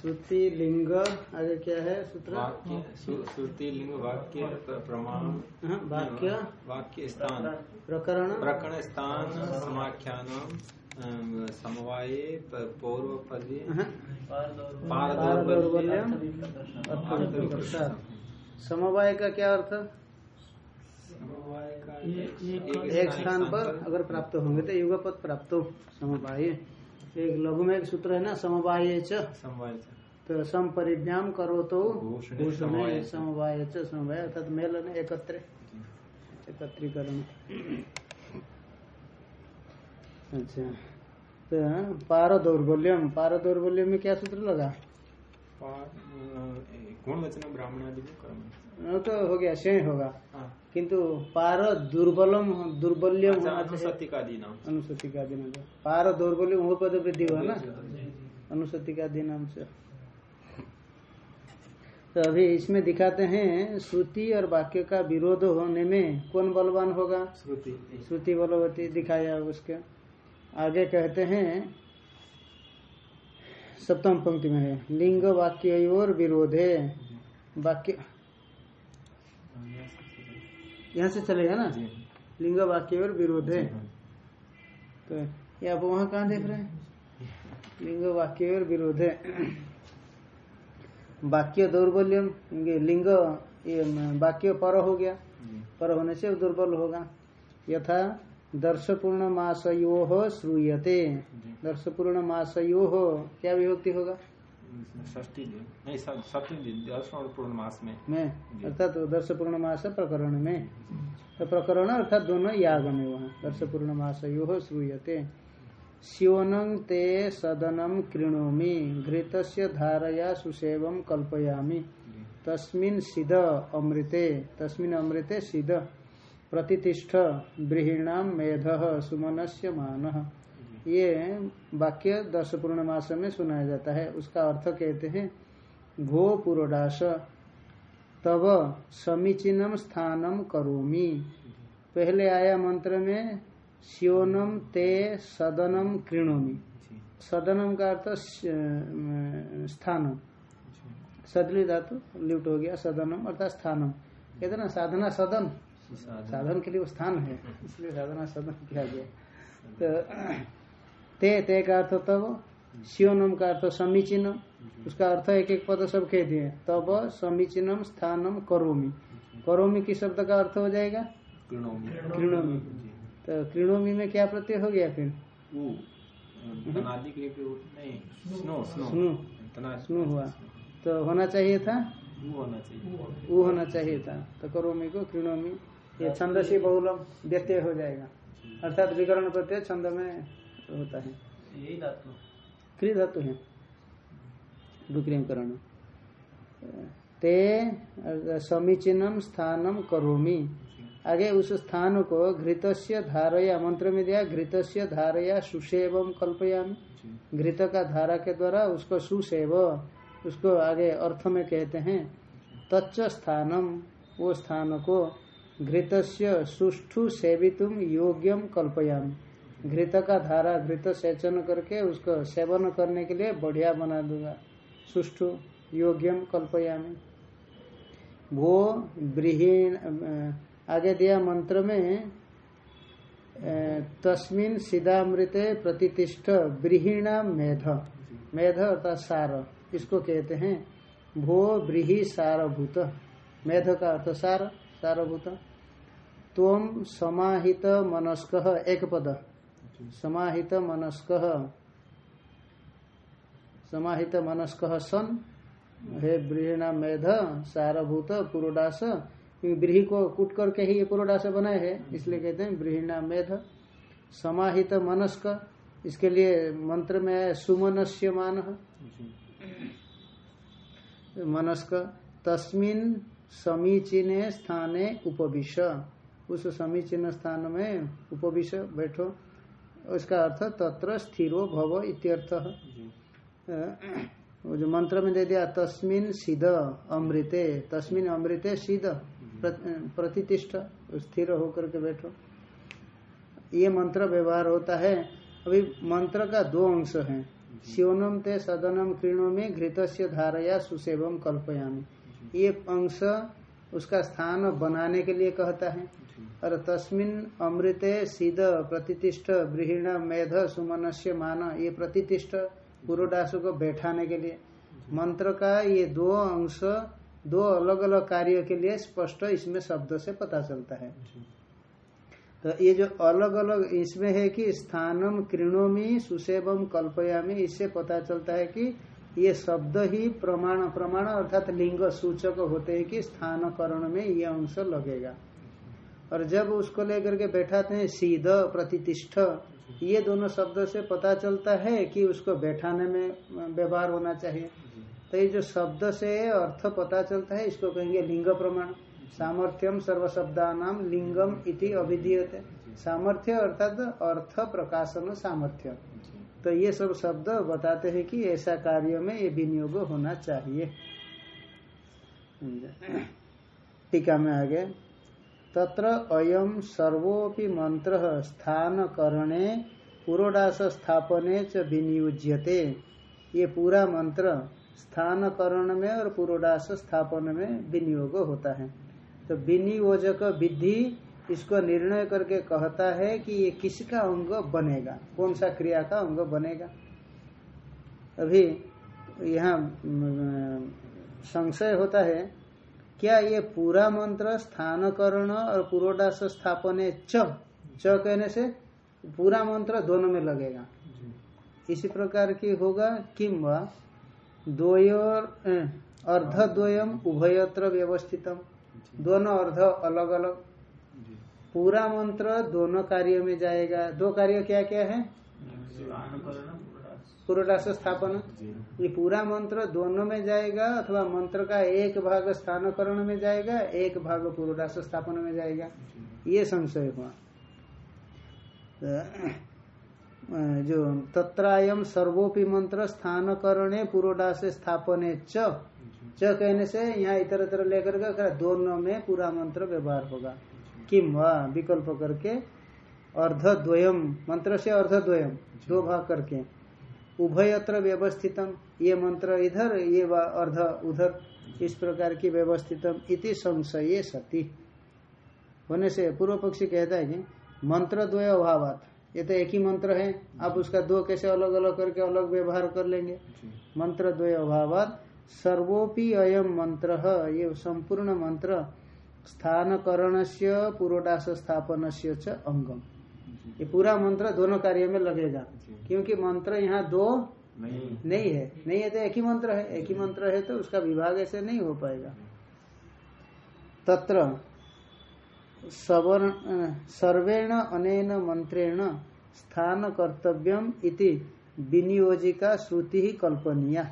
श्रुति लिंग आगे क्या है सूत्र? श्रुति लिंग वाक्य प्रमाण। हाँ, वाक्य। वाक्य स्थान। प्रकरण। प्रकरण स्थान समाख्यान समवाये पूर्व पदे। हाँ, पारदौर्बल्य समवाय का क्या अर्थ? एक स्थान पर अगर प्राप्त होंगे तो युगपद प्राप्त हो समवाय एक लघु में एक सूत्र है ना समवाय च। समवाय तो सम परिज्ञान करो तो भूषणे समवाय। समवाय अर्थात मेलन एकत्र। एकत्रीकरण। अच्छा। तो पार दौर्बल्यम पार दौर्बल्यम में क्या सूत्र लगा? गुण वचन ब्राह्मण तो हो गया शेय होगा। हाँ। किंतु पार दुर्बलम दुर्बल्यम अच्छा, होना अनुसति का नाम अनुसूति का दिन पार दौर्बल्यम वो पद वृद्धि हुआ ना? अनुसूति का दिन से। तो अभी इसमें दिखाते हैं श्रुति और वाक्य का विरोध होने में कौन बलवान होगा? श्रुति श्रुति बलवती दिखाया उसके। आगे कहते हैं सप्तम पंक्ति में है लिंग वाक्य और विरोधे वाक्य यहाँ से चलेगा ना? लिंग वाक्य और विरोधे हाँ। तो ये आप वहाँ कहाँ देख रहे हैं? लिंग वाक्य और विरोधे वाक्य दौर्बल्यम लिंग ये वाक्य पर हो गया। पर होने से दुर्बल होगा। यथा दर्शपूर्ण मासयो श्रूयते। दर्शपूर्ण मासयो क्या विभक्ति होगा? षष्ठी दिन। नहीं सप्तमी दिन दस और पूर्ण मास में अर्थात तो दर्शपूर्ण मास प्रकरण में। तो प्रकरण अर्थात दोनों याग में वहाँ। दर्शपूर्ण मासयो श्रूयते। स्योनं ते सदनम कृणोमि घृतस्य धारया सुसेवम कल्पयामि। तस्मिन् सिद अमृते तस्मिन् अमृते सिद प्रतिष्ठ ब्रीहिणाम मेध सुमनस्य मान। ये वाक्य दस पूर्णमास में सुनाया जाता है। उसका अर्थ कहते हैं घो पुरोडास तब समीचीनम स्थानम करोमि। पहले आया मंत्र में स्योनम ते सदनम कृणोमि। सदनम का अर्थ स्थानम। सदली धातु लिप्ट हो गया सदनम अर्थात स्थानम। कहते ना साधना सदन। साधन। साधन के लिए स्थान है इसलिए साधना सदन किया गया। तो ते ते का अर्थ तब? शिवनम का अर्थ समीचीन उसका अर्थ एक एक पद सब कह दिए। तब समीचीनम स्थानम करोमी। करोमी की शब्द का अर्थ हो जाएगा? कृणोमि। तो कृणोमि में क्या प्रत्यय हो गया फिर? नहीं स्नो हुआ। तो होना चाहिए था? ऊ होना चाहिए। वो होना चाहिए था। तो करोमी को कृणोमि ये छंद से बहुलम व्यत्यय हो जाएगा। अर्थात विकरण प्रत्यय छंद में होता है। यही धातु। क्री धातु है। विक्रम करण। ते समीचीनम स्थानम करोमि। आगे उस स्थान को घृतस्य धारया मंत्र में दिया घृतस्य धारया सुसेवम कल्पयामि। घृत का धारा के द्वारा उसको सुसेव उसको आगे अर्थ में कहते हैं। तच्च स्थानम वो स्थान को घृतस्य सुष्ठु सेवितुम योग्यम कल्पयामि। घृत का धारा घृत सेचन करके उसको सेवन करने के लिए बढ़िया बना दूँगा। सुष्ठु योग्यम कल्पयामि। वो ब्रीहीण अ, आगे दिया मंत्र में तस्मिन सिदामृते प्रतिष्ठ ब्रीहिणा मेध। मेध अर्थात सार इसको कहते हैं। भो ब्रीहि सारभूत। मेध का अर्थ सार सारभूत। त्वम समाहित मनस्क एक पद। समाहित मनस्क समाहित मनस्क सन हे ब्रीहिणा मेध, सारभूत, पुरोडास। ब्रीही को कूट करके ही ये पुरोडास बनाए हैं, इसलिए कहते हैं ब्रीहिणा मेध। समाहित मनस्क इसके लिए मंत्र में है सुमनस्य मान मनस्क, तस्मिन समीचीने स्थाने उपविश। उस समीचीन स्थान में उपविश, बैठो। उसका अर्थ तत्र स्थिरो भव इत्यर्थ वो जो मंत्र में दे दिया तस्मिन सिद अमृते तस्मिन अमृते सिद प्र- प्रतिष्ठ स्थिर होकर के बैठो। ये मंत्र व्यवहार होता है। अभी मंत्र का दो अंश है। शिवनम ते सदनम कृणो में घृत धारया सुसेवम कल्पयामी। ये अंश उसका स्थान बनाने के लिए कहता है। और तस्मिन अमृते सीध प्रतिष्ठ ब्रीहिण मेध सुमनस्य मान। ये प्रतिष्ठ पुरोडासु को बैठाने के लिए। मंत्र का ये दो अंश दो अलग अलग कार्यों के लिए स्पष्ट इसमें शब्द से पता चलता है। तो ये जो अलग अलग इसमें है कि स्थानम कृणोमी सुसेवम कल्पयामी इससे पता चलता है कि ये शब्द ही प्रमाण प्रमाण अर्थात लिंग सूचक होते हैं कि स्थान करण में ये अंश लगेगा। और जब उसको लेकर के बैठाते हैं, सीध प्रतिष्ठ ये दोनों शब्द से पता चलता है कि उसको बैठाने में व्यवहार होना चाहिए। तो ये जो शब्द से अर्थ पता चलता है, इसको कहेंगे लिंग प्रमाण। सामर्थ्यम सर्व नाम लिंगम इति अभिधीयते। सामर्थ्य अर्थात अर्थ प्रकाशन सामर्थ्य। तो ये सब शब्द बताते हैं कि ऐसा कार्य में ये विनियोग होना चाहिए। टीका में आगे तत्र अयम सर्वोपि मंत्र स्थान करणे पुरोडास स्थापने च विनियोज्यते। ये पूरा मंत्र स्थान करण में और पुरोडास स्थापन में विनियोग होता है। तो विनियोजक विधि इसको निर्णय करके कहता है कि ये किसका अंग बनेगा? कौन सा क्रिया का अंग बनेगा? अभी यहाँ संशय होता है क्या ये पूरा मंत्र स्थानकरण और पुरोडास स्थापन च च कहने से पूरा मंत्र दोनों में लगेगा? इसी प्रकार की होगा किम द्वयोर अर्धद्वयम उभयत्र व्यवस्थितम। दोनों अर्ध अलग अलग। पूरा मंत्र दोनों कार्यों में जाएगा। दो कार्य क्या क्या है पुरोडास स्थापन ये पूरा मंत्र दोनों में जाएगा अथवा मंत्र का एक भाग स्थानकरण में जाएगा एक भाग पुरोडास स्थापन में जाएगा। ये संशय हुआ। जो तत्रायम सर्वोपि मंत्र स्थान करणे पुरोडास स्थापने च च कहने से यहाँ इतर इतर लेकर के दोनों में पूरा मंत्र व्यवहार होगा। किम विकल्प करके अर्धद्वयम मंत्र से अर्धद्वयम दो भाग करके। उभयत्र व्यवस्थितम ये मंत्र इधर ये अर्ध उधर इस प्रकार की व्यवस्थितम इति संशय सती। होने से पूर्व पक्षी कहता है कि मंत्र द्वय अभावात। ये तो एक ही मंत्र है आप उसका दो कैसे अलग अलग करके अलग व्यवहार कर लेंगे? मंत्र द्वय अभाव सर्वोपि अयम मंत्र ये संपूर्ण मंत्र स्थान करण से पुरोडास स्थापन से अंगम। ये पूरा मंत्र दोनों कार्य में लगेगा क्योंकि मंत्र यहाँ दो नहीं, नहीं है। नहीं है तो एक ही मंत्र है। एक ही मंत्र है तो उसका विभाग ऐसे नहीं हो पाएगा। तत्र सर्वेण अनेन मंत्रेण स्थान कर्तव्यम इति विनियोजिका श्रुति ही कल्पनीय।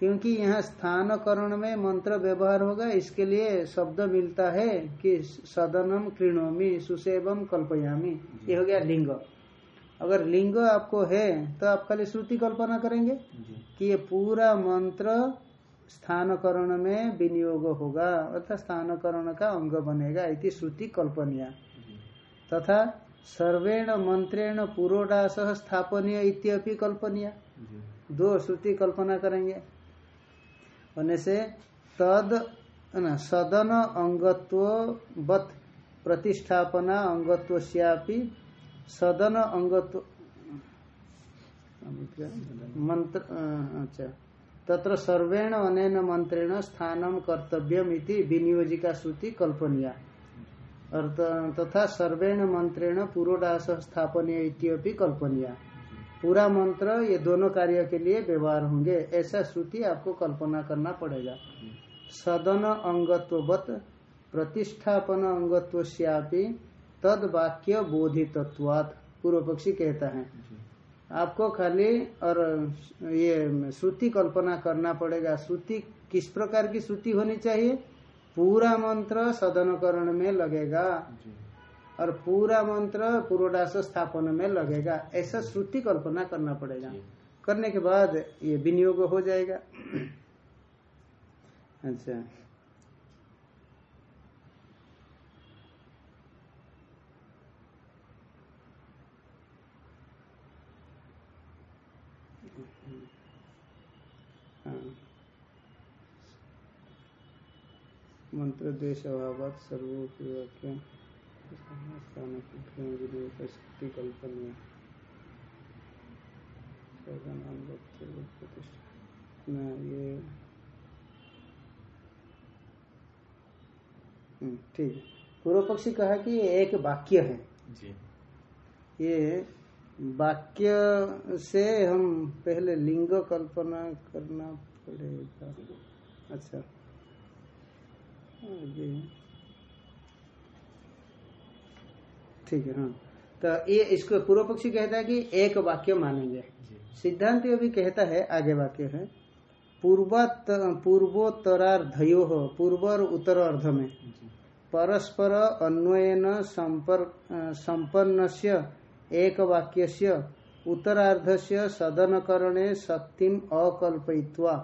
क्योंकि यहाँ स्थान करण में मंत्र व्यवहार होगा इसके लिए शब्द मिलता है कि सदनम कृणोमी सुसेवम कल्पयामी। ये हो गया लिंग। अगर लिंग आपको है तो आप खाली श्रुति कल्पना करेंगे कि ये पूरा मंत्र स्थानकरण में विनियोग होगा अर्थात स्थानकरण का अंग बनेगा इति श्रुति कल्पनीय। तथा सर्वेण मंत्रेण पुरोडास स्थापनीय इत्यपि कल्पनीय। दो श्रुति कल्पना करेंगे। होने से तद, न, सदन अंगत्व बत, प्रतिष्ठापना अंगत्व सदन अंगत्व, मंत्र अच्छा तत्र सर्वेण अनेन मंत्रेण स्थानम कर्तव्यम इति विनियोजिका श्रुति कल्पनीय। तथा सर्वेण मंत्रेण पुरोडास स्थापनीय इत्यपि कल्पनीय। पूरा मंत्र ये दोनों कार्य के लिए व्यवहार होंगे। ऐसा श्रुति आपको कल्पना करना पड़ेगा। सदन अंगत्वत प्रतिष्ठापन अंगत्व तद वाक्य बोधित्वात् पूर्व पक्षी कहता है। आपको खाली और ये श्रुति कल्पना करना पड़ेगा। श्रुति किस प्रकार की श्रुति होनी चाहिए? पूरा मंत्र सदनकरण में लगेगा। और पूरा मंत्र पूर्वास स्थापन में लगेगा। ऐसा श्रुति कल्पना करना पड़ेगा। करने के बाद ये विनियोग हो जाएगा। अच्छा। हाँ। मंत्र देश अभाव सर्वोपयोग प्रतिष्ठा ये ठीक पूर्व पक्षी कहा कि एक वाक्य है जी। ये वाक्य से हम पहले लिंग कल्पना करना पड़ेगा। अच्छा। आगे। ठीक है हाँ तो ये इसको पूर्व पक्षी कहता है कि एक वाक्य मानेंगे। सिद्धांत ये भी कहता है आगे वाक्य है पूर्वत पूर्वोत्तरार्धयो पूर्व और उत्तर अर्ध में परस्पर अन्वयन संपन्न से एक वाक्य से उत्तरार्ध से सदनकरणे शक्तिम अकल्पयित्वा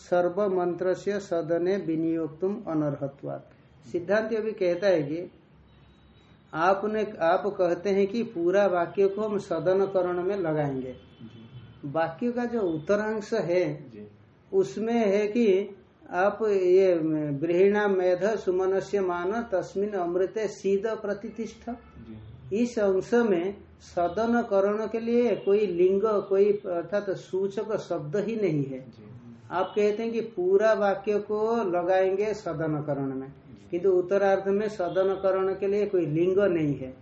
सर्व मंत्र से सदने विनियोक्तुम अनर्हत्वात्। सिद्धांत ये भी कहता है कि आपने आप कहते हैं कि पूरा वाक्य को हम सदन करण में लगाएँगे। वाक्य का जो उत्तरांश है उसमें है कि आप ये गृहिणा मेध सुमनस्य मान तस्मिन अमृते सीध प्रतिष्ठा इस अंश में सदन करण के लिए कोई लिंग कोई अर्थात सूचक शब्द ही नहीं है। आप कहते हैं कि पूरा वाक्य को लगाएँगे सदन करण में। किंतु उत्तरार्ध में सदनकरण के लिए कोई लिंग नहीं है।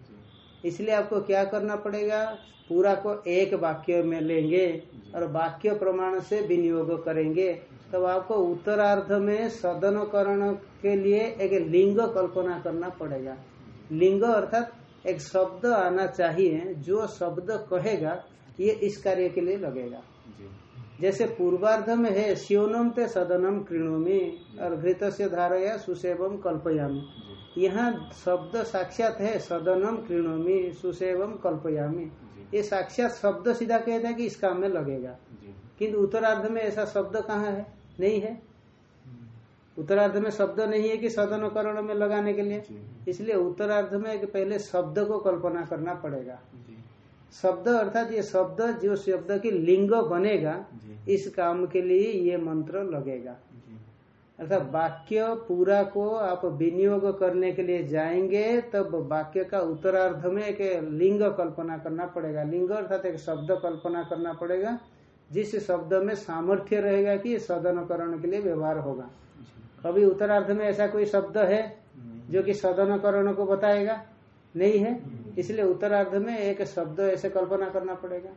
इसलिए आपको क्या करना पड़ेगा? पूरा को एक वाक्य में लेंगे और वाक्य प्रमाण से विनियोग करेंगे। तब तो आपको उत्तरार्ध में सदनकरण के लिए एक लिंग कल्पना करना पड़ेगा। लिंग अर्थात एक शब्द आना चाहिए। जो शब्द कहेगा, ये इस कार्य के लिए लगेगा। जैसे पूर्वार्ध में है शिवनम ते सदनम कृणोमी और घृत से धारया सुसेवम कल्पयामी। यहाँ शब्द साक्षात है सदनम कृणोमी सुसेवम कल्पयामी। ये साक्षात शब्द सीधा कहता है कि इस काम में लगेगा। किंतु उत्तरार्ध में ऐसा शब्द कहाँ है? नहीं है। उत्तरार्ध में शब्द नहीं है कि सदनकरण में लगाने के लिए। इसलिए उत्तरार्ध में पहले शब्द को कल्पना करना पड़ेगा। शब्द अर्थात ये शब्द जो शब्द की लिंग बनेगा इस काम के लिए ये मंत्र लगेगा। अर्थात वाक्य पूरा को आप विनियोग करने के लिए जाएँगे तब वाक्य का उत्तरार्ध में एक लिंग कल्पना करना पड़ेगा। लिंग अर्थात एक शब्द कल्पना करना पड़ेगा जिस शब्द में सामर्थ्य रहेगा कि सदनकरण के लिए व्यवहार होगा। कभी उत्तरार्ध में ऐसा कोई शब्द है जो कि सदनकरण को बताएगा? नहीं है, इसलिए उत्तरार्ध में एक शब्द ऐसे कल्पना करना पड़ेगा।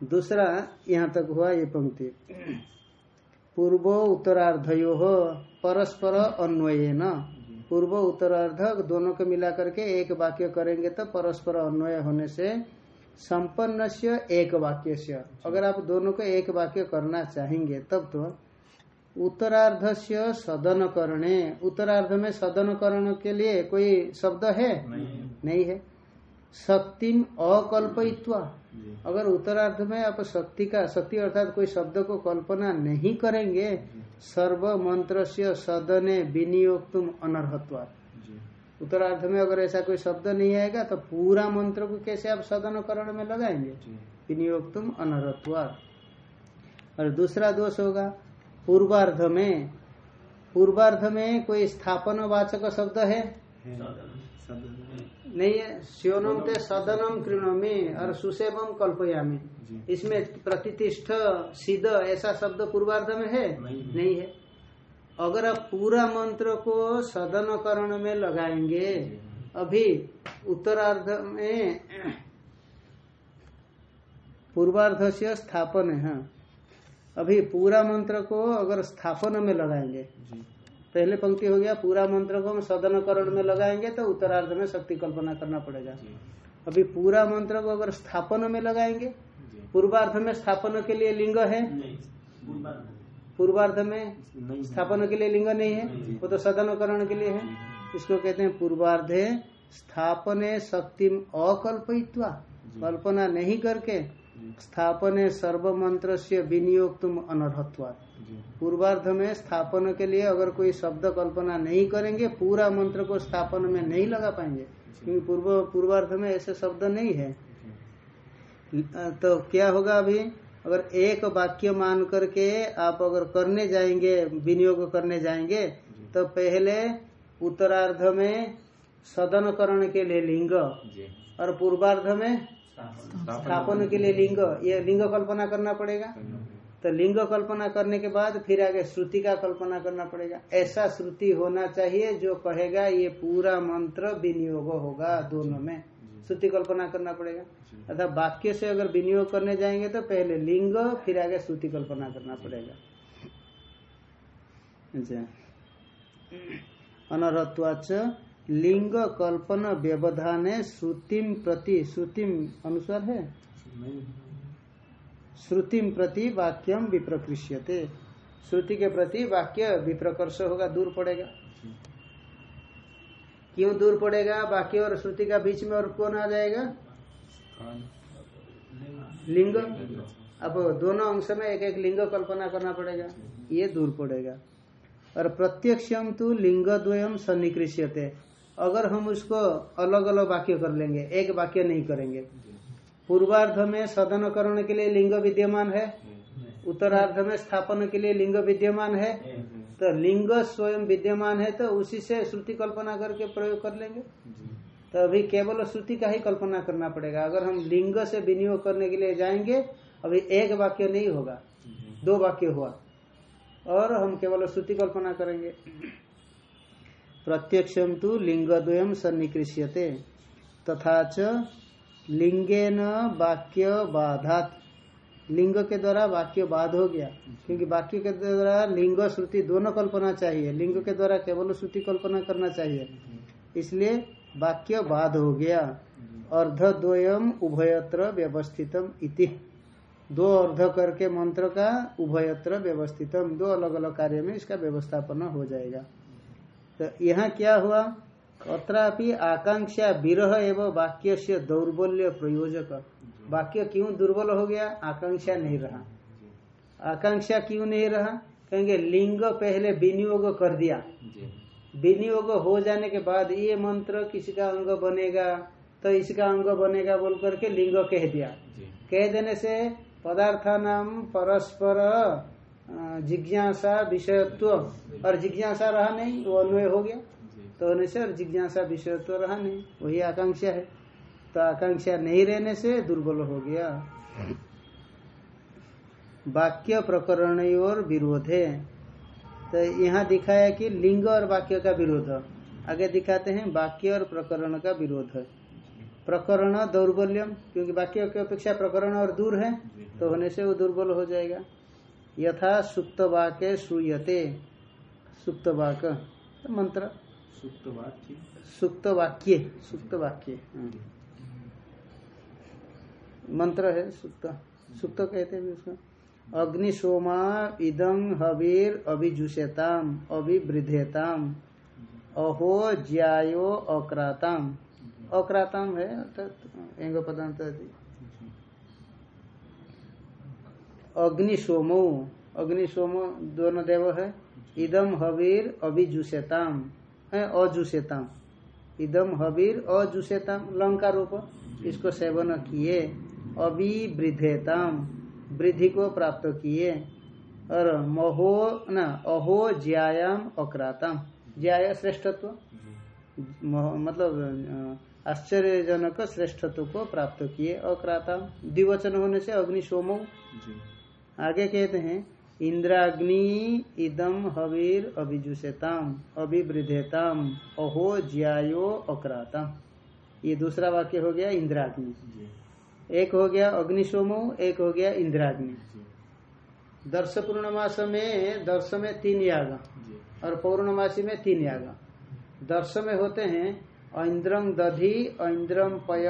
दूसरा यहाँ तक हुआ ये पंक्ति। पूर्व उत्तरार्धयो परस्पर अन्वय न पूर्व उत्तरार्ध दोनों को मिला करके एक वाक्य करेंगे तो परस्पर अन्वय होने से संपन्न से एक वाक्य से अगर आप दोनों को एक वाक्य करना चाहेंगे, तब तो उत्तरार्ध से सदन करणे उत्तरार्ध में सदन करण के लिए कोई शब्द है? नहीं। नहीं है। शक्तिम अकल्पयित्वा। जी। अगर उत्तरार्ध में आप शक्ति का शक्ति अर्थात कोई शब्द को कल्पना नहीं करेंगे सर्व मंत्र से सदने विनियोग तुम अनर्हत्वा उत्तरार्ध में अगर ऐसा कोई शब्द नहीं आएगा तो पूरा मंत्र को कैसे आप सदन करण में लगाएँगे? विनियोग तुम अनर्हत्वा। और दूसरा दोष होगा पूर्वार्ध में पूर्वार्ध में कोई स्थापन वाचक शब्द है? नहीं है श्योनम ते सदनम कृणमी और सुसेवम कल्पयामी। इसमें प्रतिष्ठ सिद्ध ऐसा शब्द पूर्वार्ध में है? नहीं है। अगर आप पूरा मंत्र को सदन करण में लगाएँगे अभी उत्तरार्ध में पूर्वार्ध से स्थापन है हाँ। अभी पूरा मंत्र को अगर स्थापन में लगाएँगे पहले पंक्ति हो गया पूरा मंत्र को हम सदनकरण में लगाएँगे तो उत्तरार्ध में शक्ति कल्पना करना पड़ेगा। अभी पूरा मंत्र को अगर स्थापन में लगाएँगे पूर्वार्ध में स्थापन के लिए लिंग है? पूर्वार्ध। में स्थापन के लिए लिंग नहीं है? वो तो सदनकरण के लिए है। इसको कहते हैं पूर्वार्धे स्थापने शक्ति अकल्पयित्वा। कल्पना नहीं करके स्थापने सर्व मंत्र से विनियोग तुम अनर्हत्वा पूर्वार्ध में स्थापन के लिए अगर कोई शब्द कल्पना नहीं करेंगे पूरा मंत्र को स्थापन में नहीं लगा पाएँगे। क्योंकि पूर्व पूर्वार्ध में ऐसे शब्द नहीं है। तो क्या होगा अभी? अगर एक वाक्य मान करके आप अगर करने जाएँगे विनियोग करने जाएँगे तो पहले उत्तरार्ध में सदनकरण के लिए लिंग और पूर्वार्ध में स्थापन के लिए लिंग, ये लिंग कल्पना करना पड़ेगा। तो लिंग कल्पना करने के बाद फिर आगे श्रुति का कल्पना करना पड़ेगा। ऐसा श्रुति होना चाहिए जो कहेगा, ये पूरा मंत्र विनियोग होगा दोनों में। श्रुति कल्पना करना पड़ेगा। अर्थात वाक्य से अगर विनियोग करने जाएँगे तो पहले लिंग, फिर आगे श्रुति कल्पना करना पड़ेगा। अच्छा। अनरत्वाच लिंग कल्पन व्यवधान श्रुतिम प्रति, श्रुतिम अनुसार है? श्रुतिम प्रति वाक्यम विप्रकृष्यते। श्रुति के प्रति वाक्य विप्रकर्ष होगा, दूर पड़ेगा। क्यों दूर पड़ेगा? वाक्य और श्रुति का बीच में और कौन आ जाएगा? लिंग। अब दोनों अंश में एक एक लिंग कल्पना करना पड़ेगा। ये दूर पड़ेगा। और प्रत्यक्षम तो लिंग द्वयम सन्निकृष्यते। अगर हम उसको अलग अलग वाक्य कर लेंगे, एक वाक्य नहीं करेंगे। पूर्वार्ध में सदनकरण के लिए लिंग विद्यमान है, उत्तरार्ध में स्थापन के लिए लिंग विद्यमान है तो लिंग स्वयं विद्यमान है तो उसी से श्रुति कल्पना करके प्रयोग कर लेंगे। तो अभी केवल श्रुति का ही कल्पना करना पड़ेगा। अगर हम लिंग से विनियोग करने के लिए जाएँगे, अभी एक वाक्य नहीं होगा, दो वाक्य हुआ, और हम केवल श्रुति कल्पना करेंगे। प्रत्यक्षम तो लिंगद्वयम सन्निकृष्यते, तथा च लिंगेन वाक्य बाधात लिंग के द्वारा वाक्य बाध हो गया, क्योंकि वाक्य के द्वारा लिंग, श्रुति दोनों कल्पना चाहिए। लिंग के द्वारा केवल श्रुति कल्पना करना चाहिए, इसलिए वाक्य बाध हो गया। अर्धद्वयम उभयत्र व्यवस्थितम इति। दो अर्ध करके मंत्र का उभयत्र व्यवस्थितम, दो अलग अलग कार्य में इसका व्यवस्थापन हो जाएगा। तो यहाँ क्या हुआ? अत्रापि आकांक्षा विरह एवं वाक्य से दौर्बल्य प्रयोजक। वाक्य क्यों दुर्बल हो गया? आकांक्षा नहीं रहा। आकांक्षा क्यों नहीं रहा? कहेंगे लिंग पहले विनियोग कर दिया। विनियोग हो जाने के बाद ये मंत्र किसी का अंग बनेगा? तो इसका अंग बनेगा बोल करके लिंग कह दिया। कह देने से पदार्थ नाम परस्पर जिज्ञासा विषयत्व और जिज्ञासा रहा नहीं वो अन्वय हो गया। तो होने से और जिज्ञासा विषयत्व रहा नहीं वही आकांक्षा है। तो आकांक्षा नहीं रहने से दुर्बल हो गया। वाक्य प्रकरण और विरोध है। तो यहाँ दिखाया कि लिंग और वाक्य का विरोध। आगे दिखाते हैं वाक्य और प्रकरण का विरोध। है प्रकरण दौर्बल्यम क्योंकि वाक्य की अपेक्षा प्रकरण और दूर है तो होने से वो दुर्बल हो जाएगा। यथा सुप्त वाक्य श्रूयते। सुप्त वाक तो मंत्र। सुप्त वाक्य सुप्त वाक्य मंत्र है सुप्त। सुप्त कहते हैं उसको। अग्निशोमा इदं हवीर अभिजुषेताम अभिवृद्धेताम। अहो ज्यायो अक्राताम। अक्राताम है अर्थात एंग पदांत अग्निशोमो। अग्निशोमो दोनों देव है। इदम हवीर अभिजुषेताम। है अजुषेताम। इदम हवीर अजुषेताम लंका रूप। इसको सेवन किए अभिवृद्धेताम। वृद्धि को प्राप्त किए और महो न अहो ज्यायाम अक्राताम। ज्याय श्रेष्ठत्व। मतलब आश्चर्यजनक श्रेष्ठत्व को प्राप्त किए अक्राताम। द्विवचन होने से अग्निशोमो। आगे कहते हैं इंद्राग्नि इदम हवीर अभिजुषेताम अभिवृद्धेताम अहो ज्यायो अक्राताम। ये दूसरा वाक्य हो गया इंद्राग्नि। एक हो गया अग्निशोमो एक हो गया इंद्राग्नि। दर्श पूर्णमास में दर्श में तीन याग। और पौर्णमासी में तीन याग। दर्श में होते हैं ऐन्द्रम दधि ऐन्द्रम पय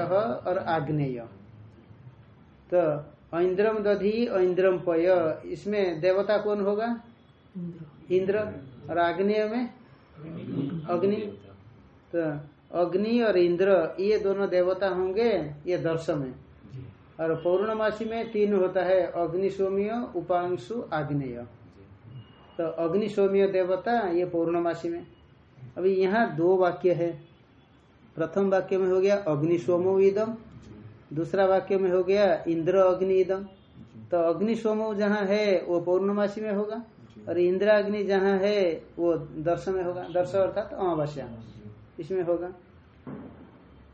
और आग्नेय। तो ऐन्द्रम दधि ऐन्द्रम पय इसमें देवता कौन होगा? इंद्र। और आग्नेय में? अग्नि। तो अग्नि और इंद्र ये दोनों देवता होंगे ये दर्श में और पौर्णमासी में तीन होता है अग्नि अग्निशोमीय उपांशु आग्नेय। तो अग्नि अग्निशोमीय देवता ये पौर्णमासी में। अभी यहाँ दो वाक्य है। प्रथम वाक्य में हो गया अग्निशोमो इदम दूसरा वाक्य में हो गया इंद्र अग्नि इदम तो अग्निशोमो जहाँ है वो पौर्णमासी में होगा और इंद्र अग्नि जहाँ है वो दर्श में होगा दर्श अर्थात अमावस्या। इसमें होगा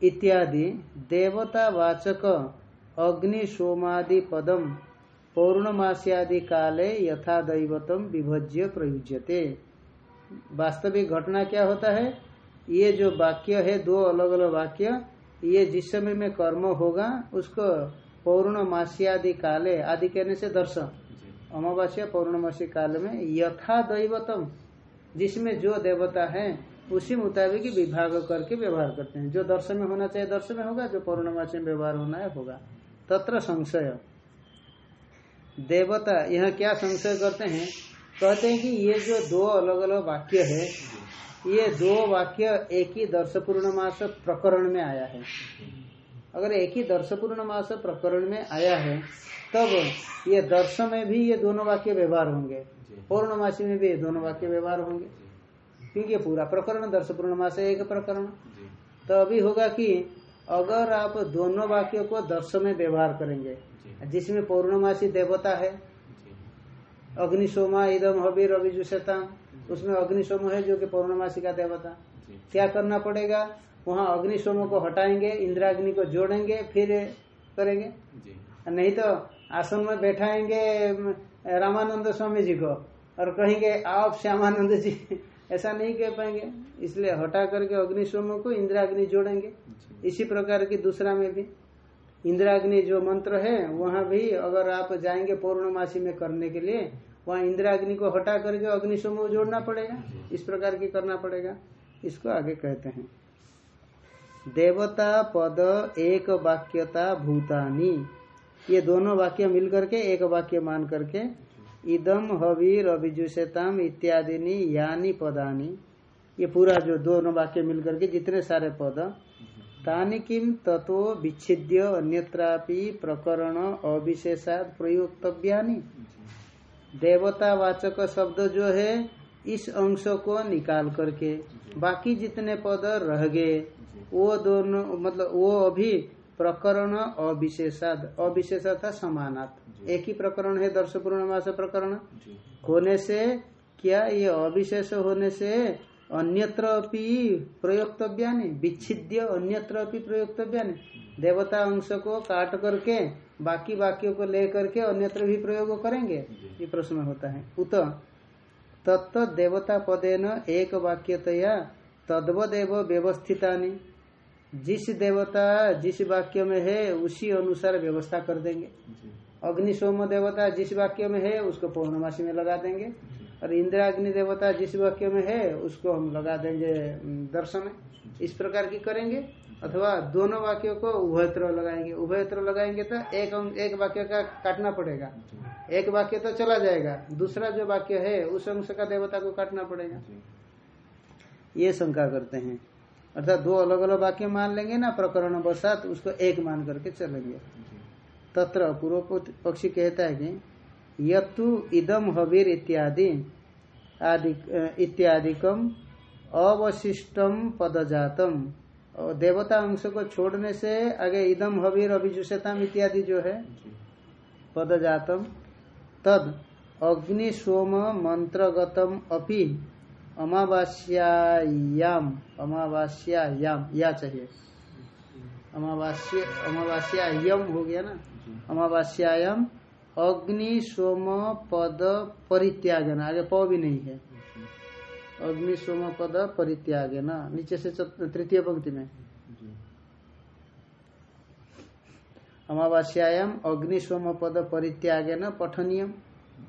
इत्यादि देवता वाचक अग्नि सोमादि पदम पौर्णमास्यादि काले यथा दैवतम विभज्य प्रयुज्यते। वास्तविक घटना क्या होता है? ये जो वाक्य है दो अलग अलग वाक्य ये जिस समय में कर्म होगा उसको पौर्णमास्यादि काले आदि कहने से दर्शन। अमावस्या पौर्णमासी काल में यथा दैवतम जिसमें जो देवता है उसी मुताबिक विभाग करके व्यवहार करते हैं। जो दर्शन में होना चाहिए दर्शन में होगा जो पौर्णमासी में व्यवहार होना है होगा। तत्र संशय। देवता यह क्या संशय करते हैं? कहते हैं कि ये जो दो अलग अलग वाक्य है ये दो वाक्य एक ही दर्श पूर्णमास प्रकरण में आया है। अगर एक ही दर्श पूर्णमास प्रकरण में आया है तब ये दर्श में भी ये दोनों वाक्य व्यवहार होंगे। पूर्णमासी में भी ये दोनों वाक्य व्यवहार होंगे। क्योंकि पूरा प्रकरण दर्श पूर्णमास एक प्रकरण। तो अभी होगा कि अगर आप दोनों वाक्यों को दर्श में व्यवहार करेंगे जिसमें पौर्णमासी देवता है अग्निशोमा इदम हबीर अभिजुषता। उसमें अग्निशोम है जो कि पौर्णमासी का देवता। क्या करना पड़ेगा? वहाँ अग्निशोम को हटाएँगे इंद्राग्नि को जोड़ेंगे फिर करेंगे? नहीं तो आसन में बैठाएँगे रामानंद स्वामी जी को और कहेंगे आप श्यामानंद जी ऐसा नहीं कह पाएँगे। इसलिए हटा करके अग्निशोम को इंद्राग्नि जोड़ेंगे। इसी प्रकार की दूसरा में भी। इंद्राग्नि जो मंत्र है वहाँ भी अगर आप जाएँगे पौर्णमासी में करने के लिए वहाँ इंद्राग्नि को हटा करके अग्निशोम को जोड़ना पड़ेगा। इस प्रकार की करना पड़ेगा। इसको आगे कहते हैं। देवता पद एक वाक्यता भूतानी। ये दोनों वाक्य मिल करके एक वाक्य मान करके इदम हवीर अभिजुषताम इत्यादि यानी पदानी। ये पूरा जो दोनों वाक्य मिल करके जितने सारे पद तानि किम तत्व विच्छिद्य अन्यत्रापि प्रकरण अविशेषाद प्रयोक्तव्यानि। देवता वाचक शब्द जो है इस अंश को निकाल करके बाकी जितने पद रह गए वो दोनों मतलब वो अभी प्रकरण अविशेषाद अविशेषा था समानात। एक ही प्रकरण है दर्श पूर्णमास प्रकरण होने से क्या ये अविशेष होने से अन्यत्र प्रयोक्तव्या विच्छिद्य अन्यत्र प्रयोक्तव्या देवता अंश को काट करके बाकी वाक्यों को लेकर के अन्यत्र भी प्रयोग करेंगे ये प्रश्न होता है। उत तत्त देवता पदेन एक वाक्यतया तद्वदेव व्यवस्थिता जिस देवता जिस वाक्य में है उसी अनुसार व्यवस्था कर देंगे। अग्निशोम देवता जिस वाक्य में है उसको पौर्णमासी में लगा देंगे। और इंद्राग्नि देवता जिस वाक्य में है, उसको हम लगा देंगे दर्शन। इस प्रकार की करेंगे, अथवा दोनों वाक्यों को उभयत्र लगाएँगे। उभयत्र लगाएँगे तो एक एक वाक्य का काटना पड़ेगा। एक वाक्य तो चला जाएगा, दूसरा जो वाक्य है, उस अंश का देवता को काटना पड़ेगा। ये शंका करते हैं। अर्थात दो अलग अलग वाक्य मान लेंगे ना, प्रकरण बसात, उसको एक मान करके चलेंगे। तत्र पूर्व पक्षी कहता है कि यत्तु इदम हवीर इत्यादि आदि इत्यादिकम अवशिष्टम पदजातम। और देवता अंश को छोड़ने से आगे इदम हवीर अभिजुषताम इत्यादि जो है पदजातम। तद अग्नि सोम मंत्रगतम अपि अमावास्यायाम अमावास्यायाम या चाहिए। अमावास्य अमावास्यायम हो गया ना? अमावास्यायाम अग्नि सोम पद परित्यागन। आगे प भी नहीं है। अग्नि सोम पद परित्यागे न नीचे से तृतीय पंक्ति में। अमावास्यायाम अग्नि सोम पद परित्यागे न पठनीय।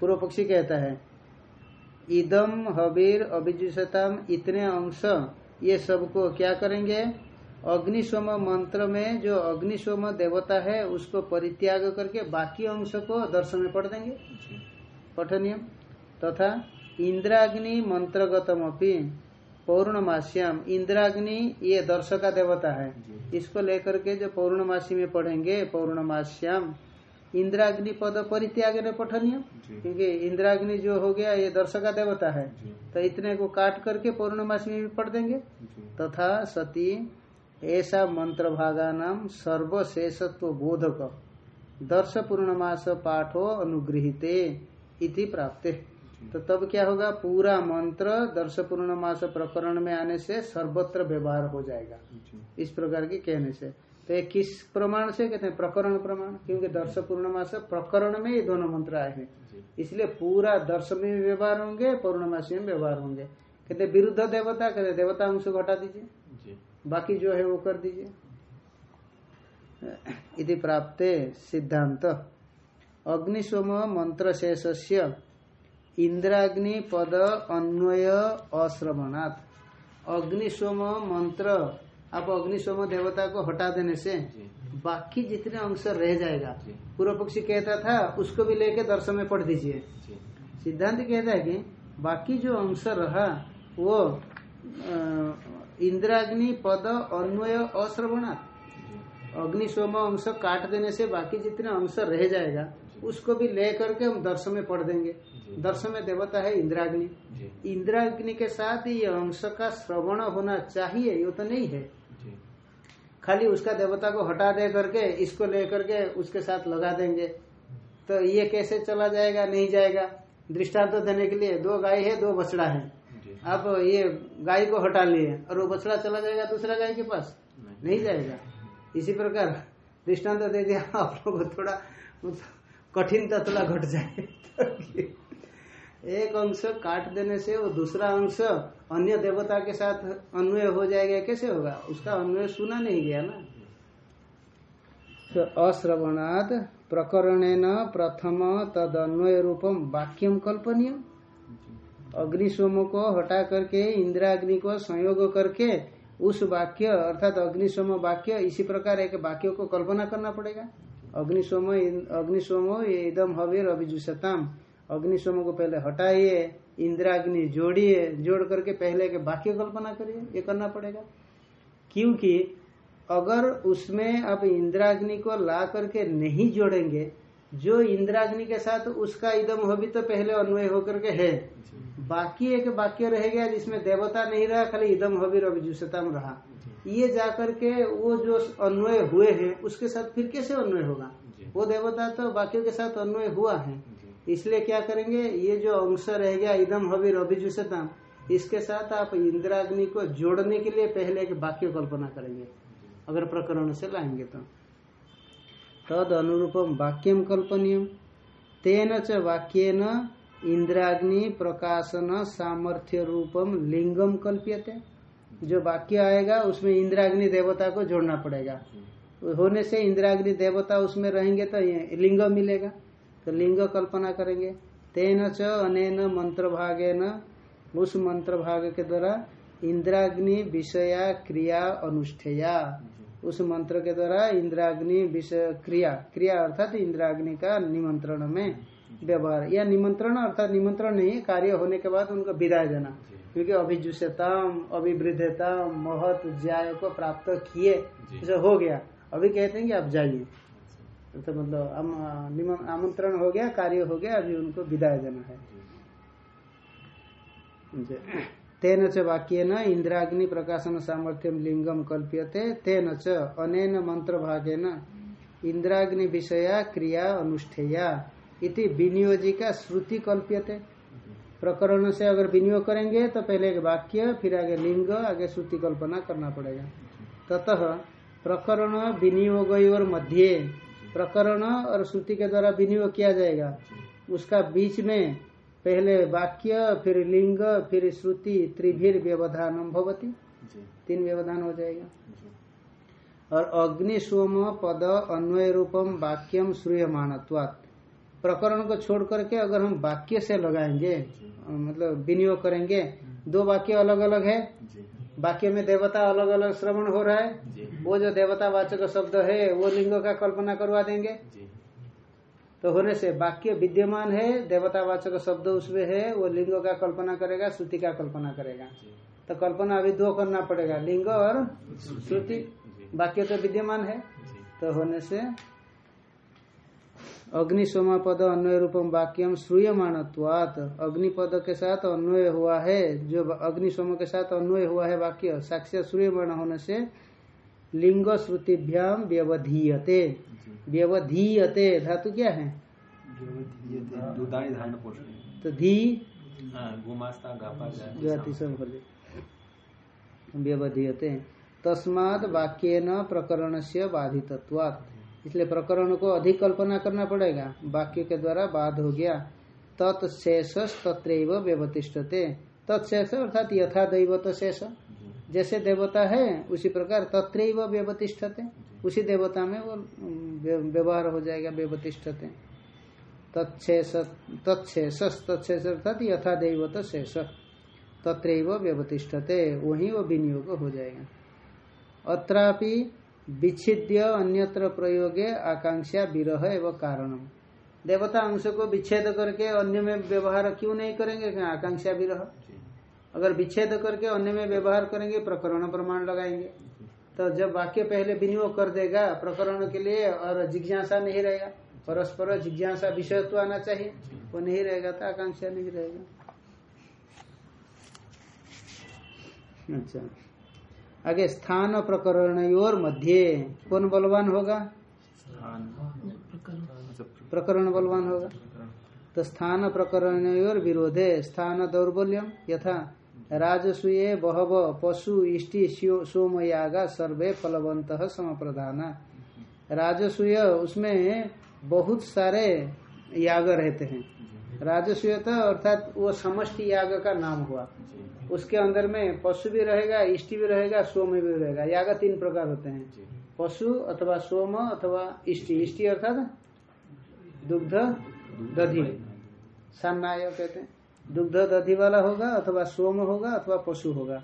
पूर्व पक्षी कहता है इदम हबीर अभिजुषताम इतने अंश ये सबको क्या करेंगे? अग्निशोम मंत्र में जो अग्निशोम देवता है उसको परित्याग करके बाकी अंश को दर्शन में पढ़ देंगे। पठनीय तथा इंद्राग्नि मंत्रगतम अपनी पौर्णमास्याम। इंद्राग्नि ये दर्श का देवता है। इसको लेकर के जो पौर्णमासी में पढ़ेंगे पौर्णमास्याम इंद्राग्नि पद परित्याग ने पठनीय क्योंकि इंद्राग्नि जो हो गया ये दर्श का देवता है। तो इतने को काट करके पौर्णमासी में भी पढ़ देंगे। तथा सती ऐसा मंत्र भागा नाम सर्वशेषत्व बोधक। दर्श पूर्णमास पाठो अनुगृहित इति प्राप्त। तो तब क्या होगा? पूरा मंत्र दर्श पूर्णमास प्रकरण में आने से सर्वत्र व्यवहार हो जाएगा। इस प्रकार के कहने से। तो ये किस प्रमाण से कहते हैं? प्रकरण प्रमाण। क्योंकि दर्श पूर्णमास प्रकरण में ये दोनों मंत्र आए हैं। इसलिए पूरा दर्श में व्यवहार होंगे पूर्णमासी में व्यवहार होंगे। कहते विरुद्ध देवता कहते देवता अंश घटा दीजिए। बाकी जो है वो कर दीजिए। इति प्राप्ते सिद्धांत। अग्निशोम मंत्र शेषस्य इंद्राग्नि पद अन्वय अश्रवणात्। अग्निशोम मंत्र आप अग्निशोम देवता को हटा देने से बाकी जितने अंश रह जाएगा पूर्व पक्षी कहता था उसको भी लेके दर्शन में पढ़ दीजिए। सिद्धांत कहता है कि बाकी जो अंश रहा वो इंद्राग्नि पद अन्वय अश्रवणा। जी अग्निशोम अंश काट देने से बाकी जितने अंश रह जाएगा उसको भी ले करके हम दर्श में पढ़ देंगे। दर्श में देवता है इंद्राग्नि। इंद्राग्नि के साथ ये अंश का श्रवण होना चाहिए ये तो नहीं है। खाली उसका देवता को हटा दे करके इसको ले करके उसके साथ लगा देंगे। तो ये कैसे चला जाएगा नहीं जाएगा? दृष्टांत तो देने के लिए दो गाय है दो बछड़ा है। आप ये गाय को हटा लिए और वो बछड़ा चला जाएगा दूसरा गाय के पास? नहीं। नहीं जाएगा। इसी प्रकार दृष्टांत दे दिया आप लोगों को थोड़ा कठिनता थोड़ा घट जाए एक अंश काट देने से वो दूसरा अंश अन्य देवता के साथ अन्वय हो जाएगा कैसे होगा? उसका अन्वय सुना नहीं गया ना। तो अश्रवणात् प्रकरणेन प्रथम तद अन्वय रूपम वाक्यम कल्पनीय अग्निशोम को हटा करके इंद्राग्नि को संयोग करके, उस वाक्य, अर्थात अग्निशोम वाक्य, इसी प्रकार एक वाक्य को कल्पना करना पड़ेगा। अग्निशोम अग्निशोम ये इदम हवीर अभिजुषताम। अग्निशोम को पहले हटाइए, इंद्राग्नि जोड़िए, जोड़ करके पहले एक वाक्य कल्पना करिए, ये करना पड़ेगा। क्योंकि अगर उसमें आप इंद्राग्नि को ला करके नहीं जोड़ेंगे, जो इंद्राग्नि के साथ उसका इदम हवि तो पहले अन्वय होकर के है बाकी एक वाक्य रह गया जिसमें देवता नहीं रहा खाली इदम हवीर अभिजुषताम रहा। ये जाकर के वो जो अन्वय हुए हैं उसके साथ फिर कैसे अन्वय होगा? वो देवता तो वाक्यों के साथ अन्वय हुआ है। इसलिए क्या करेंगे? ये जो अंश रह गया इदम हवीर अभिजुषताम इसके साथ आप इंद्राग्नि को जोड़ने के लिए पहले एक वाक्य कल्पना करेंगे। अगर प्रकरण से लाएँगे तो। तद अनुरूपम वाक्यम कल्पनीय तेन च वाक्यन इंद्राग्नि प्रकाशन सामर्थ्य रूपम लिंगम कल्प्यते। जो वाक्य आएगा, उसमें इंद्राग्नि देवता को जोड़ना पड़ेगा। होने से इंद्राग्नि देवता उसमें रहेंगे तो लिंग मिलेगा। तो लिंग कल्पना करेंगे। तेन च अनेन मंत्र भागेन उस मंत्र भाग के द्वारा इंद्राग्नि विषया क्रिया अनुष्ठेया। उस मंत्र के द्वारा इंद्राग्नि विषय क्रिया क्रिया अर्थात इंद्राग्नि का निमंत्रण में व्यवहार। या निमंत्रण अर्थात निमंत्रण नहीं कार्य होने के बाद उनको विदाय देना। क्योंकि अभिजुषताम अभिवृद्धताम महत ज्याय को प्राप्त किए जी। जैसे हो गया। अभी कहते हैं कि आप जाइए। तो मतलब आम- आमंत्रण हो गया कार्य हो गया अभी उनको विदाय देना है। तेन च वाक्यन इंद्राग्नि प्रकाशन सामर्थ्यम लिंगम कल्प्यते, तेन च अनेन मंत्र भागेन इंद्राग्नि विषया क्रिया अनुष्ठेया इति विनियोजी का श्रुति कल्प्यते। प्रकरण से अगर विनियोग करेंगे तो पहले एक वाक्य, फिर आगे लिंग, आगे श्रुति कल्पना करना पड़ेगा। ततः प्रकरण विनियोग और मध्य, प्रकरण और श्रुति के द्वारा विनियोग किया जाएगा। उसका बीच में पहले वाक्य फिर लिंग फिर श्रुति त्रिभीर व्यवधानम भवती। तीन व्यवधान हो जाएगा। और अग्नि सोम पद अन्वय रूपम वाक्यम श्रूयमाणत्वात्। प्रकरण को छोड़ करके अगर हम वाक्य से लगाएँगे मतलब विनियोग करेंगे दो वाक्य अलग अलग है वाक्य में देवता अलग अलग श्रवण हो रहा है। वो जो देवता वाचक शब्द है वो लिंग का कल्पना करवा देंगे। तो होने से वाक्य विद्यमान है देवता वाचक शब्द उसमें है वो लिंग का कल्पना करेगा श्रुति का कल्पना करेगा। तो कल्पना अभी दो करना पड़ेगा लिंग और श्रुति। वाक्य तो विद्यमान है। तो होने से अग्निशोमा पद अन्वय रूपम वाक्यम श्रूयमाणत्वात। अग्निपद के साथ अन्वय हुआ है जो अग्निशोम के साथ अन्वय हुआ है वाक्य साक्ष्य श्रूयमाण होने से लिंग श्रुतिभ्याम व्यवधीयते व्यवधीयते धातु क्या है? दुदानी तो धी? हाँ, गुमास्ता गापा जाति जाति संभले व्यवधीयते। तस्माद वाक्य न प्रकरण से बाधितत्वात्। इसलिए प्रकरण को अधिक कल्पना करना पड़ेगा। वाक्य के द्वारा बाध हो गया। तत्शेष तत्रैव व्यवतिष्ठते। तत्शेष अर्थात यथा दैवत शेष जैसे देवता है, उसी प्रकार तत्रैव व्यवतिष्ठते। उसी देवता में वो व्यवहार हो जाएगा, व्यवतिष्ठते। तत्शेष तत्शेष तत्शेष अर्थात यथा दैवत शेष। तत्रैव व्यवतिष्ठते, वही वो विनियोग हो जाएगा। अत्रापि विच्छिद्य अन्यत्र प्रयोगे आकांक्षा विरह एवं कारणम। देवता अंश को विच्छेद करके अन्य में व्यवहार क्यों नहीं करेंगे? आकांक्षा विरह। अगर विच्छेद करके अन्य में व्यवहार करेंगे प्रकरण प्रमाण लगाएँगे। तो जब वाक्य पहले विनियोग कर देगा प्रकरण के लिए और जिज्ञासा नहीं रहेगा परस्पर जिज्ञासा विषय तो आना चाहिए वो नहीं रहेगा तो आकांक्षा नहीं रहेगा। अच्छा। आगे स्थान प्रकरण और मध्य कौन बलवान होगा? प्रकरण बलवान होगा। तो स्थान प्रकरण और विरोधे स्थान दौर्बल्यम यथा। राजसूये बहव पशु इष्टि सोमयागा सर्वे फलवंत समप्रधान। राजसूय, उसमें बहुत सारे याग रहते हैं। राजसूय तो अर्थात वो समष्टि याग का नाम हुआ। उसके अंदर में पशु भी रहेगा, इष्टि भी रहेगा, सोम भी रहेगा। याग तीन प्रकार होते हैं। पशु अथवा सोम अथवा इष्टि। इष्टि अर्थात दुग्ध दधि सान्नाय कहते हैं। दुग्ध दधि वाला होगा अथवा सोम होगा अथवा पशु होगा।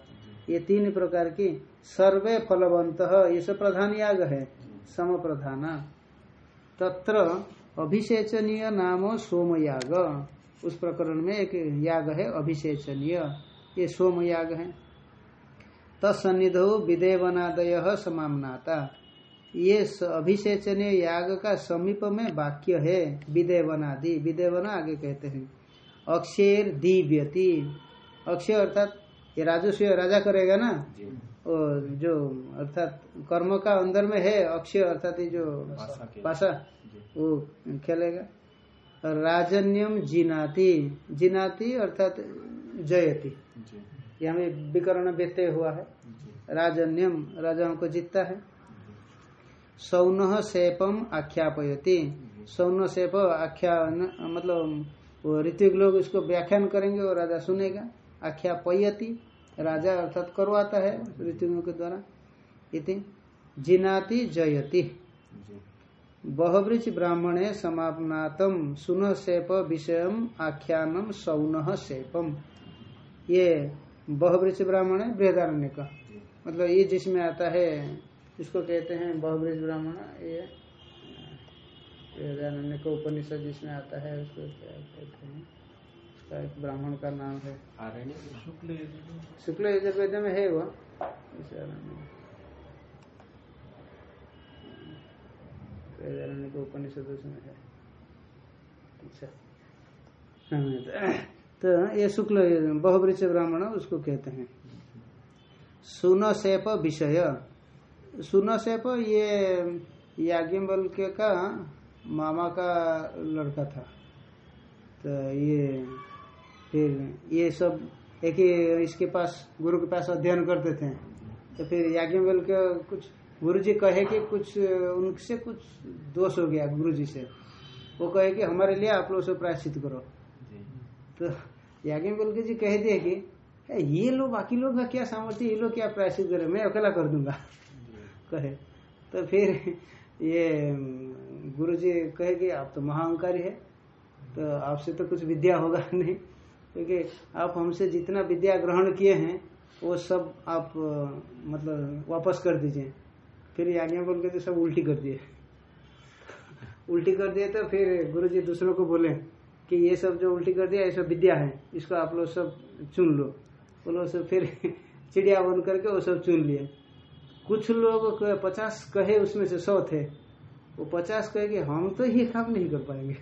ये तीन प्रकार की सर्वे फलवंत, ये सब प्रधान याग है। सम प्रधान तत्र अभिषेचनीय नाम सोम याग। उस प्रकरण में एक याग है अभिषेचनीय। ये सोम याग है। तत्सन्निधो विदेवनादय समामनाता। ये अभिषेचनीय याग का समीप में वाक्य है, विदेवनादि। विदेवना आगे कहते हैं। अक्षेर दिव्यति। अक्षय अर्थात ये राजस्व राजा करेगा ना? वो जो अर्थात कर्म का अंदर में है अक्षय अर्थात ये जो पासा वो खेलेगा। और राजन्यम जिनाति। जिनाति अर्थात जयति। यहाँ में विकरण व्यत्यय हुआ है। राजन्यम राजाओं को जीतता है। सौन सेपम आख्यापयति। सौन सेप आख्यान मतलब वो ऋतिक लोग उसको व्याख्यान करेंगे और राजा सुनेगा। आख्यापयति राजा अर्थात करवाता है ऋतिकों के द्वारा। इति जिनाति जयति। बहवृच ब्राह्मणे समापनातम सुन सेप विषय आख्यानम सौन सेपम। ये बहुवृक्ष ब्राह्मण है बृहदारण्य का। मतलब ये जिसमें आता है इसको कहते हैं बहुवृक्ष ब्राह्मण ये बृहदारण्य का उपनिषद जिसमें आता है उसको क्या कहते हैं? उसका एक ब्राह्मण का नाम है। शुक्ल यजुर्वेद में है वो। में। बृहदारण्य का उपनिषद उसमें है। अच्छा। तो ये शुक्ल बहुवृक्ष ब्राह्मण उसको कहते हैं। सुन सेप विषय। सुन सेप ये याज्ञवल्क्य का मामा का लड़का था। तो ये फिर ये सब एक ही इसके पास गुरु के पास अध्ययन करते थे। तो फिर याज्ञवल्क्य कुछ गुरु जी कहे कि कुछ उनसे कुछ दोष हो गया गुरु जी से। वो कहे कि हमारे लिए आप लोग से प्रायश्चित करो। तो याज्ञवल्क्य जी कह दिए कि ये लोग बाकी लोग का क्या सामर्थ्य ये लोग क्या प्रायश्चित करे? मैं अकेला कर दूँगा। कहे। तो फिर ये गुरु जी कहे कि आप तो महाअंकारी है तो आपसे तो कुछ विद्या होगा नहीं। क्योंकि आप हमसे जितना विद्या ग्रहण किए हैं, वो सब आप मतलब वापस कर दीजिए। फिर याज्ञा बोल के तो सब उल्टी कर दिए। उल्टी कर दिए तो फिर गुरु जी दूसरों को बोले कि ये सब जो उल्टी कर दिया, ये सब विद्या है, इसको आप लोग सब चुन लो। लोग सब फिर चिड़िया बन करके वो सब चुन लिए। कुछ लोग पचास कहे उसमें से सौ थे। वो पचास कहे कि हम तो ये काम नहीं कर पाएँगे।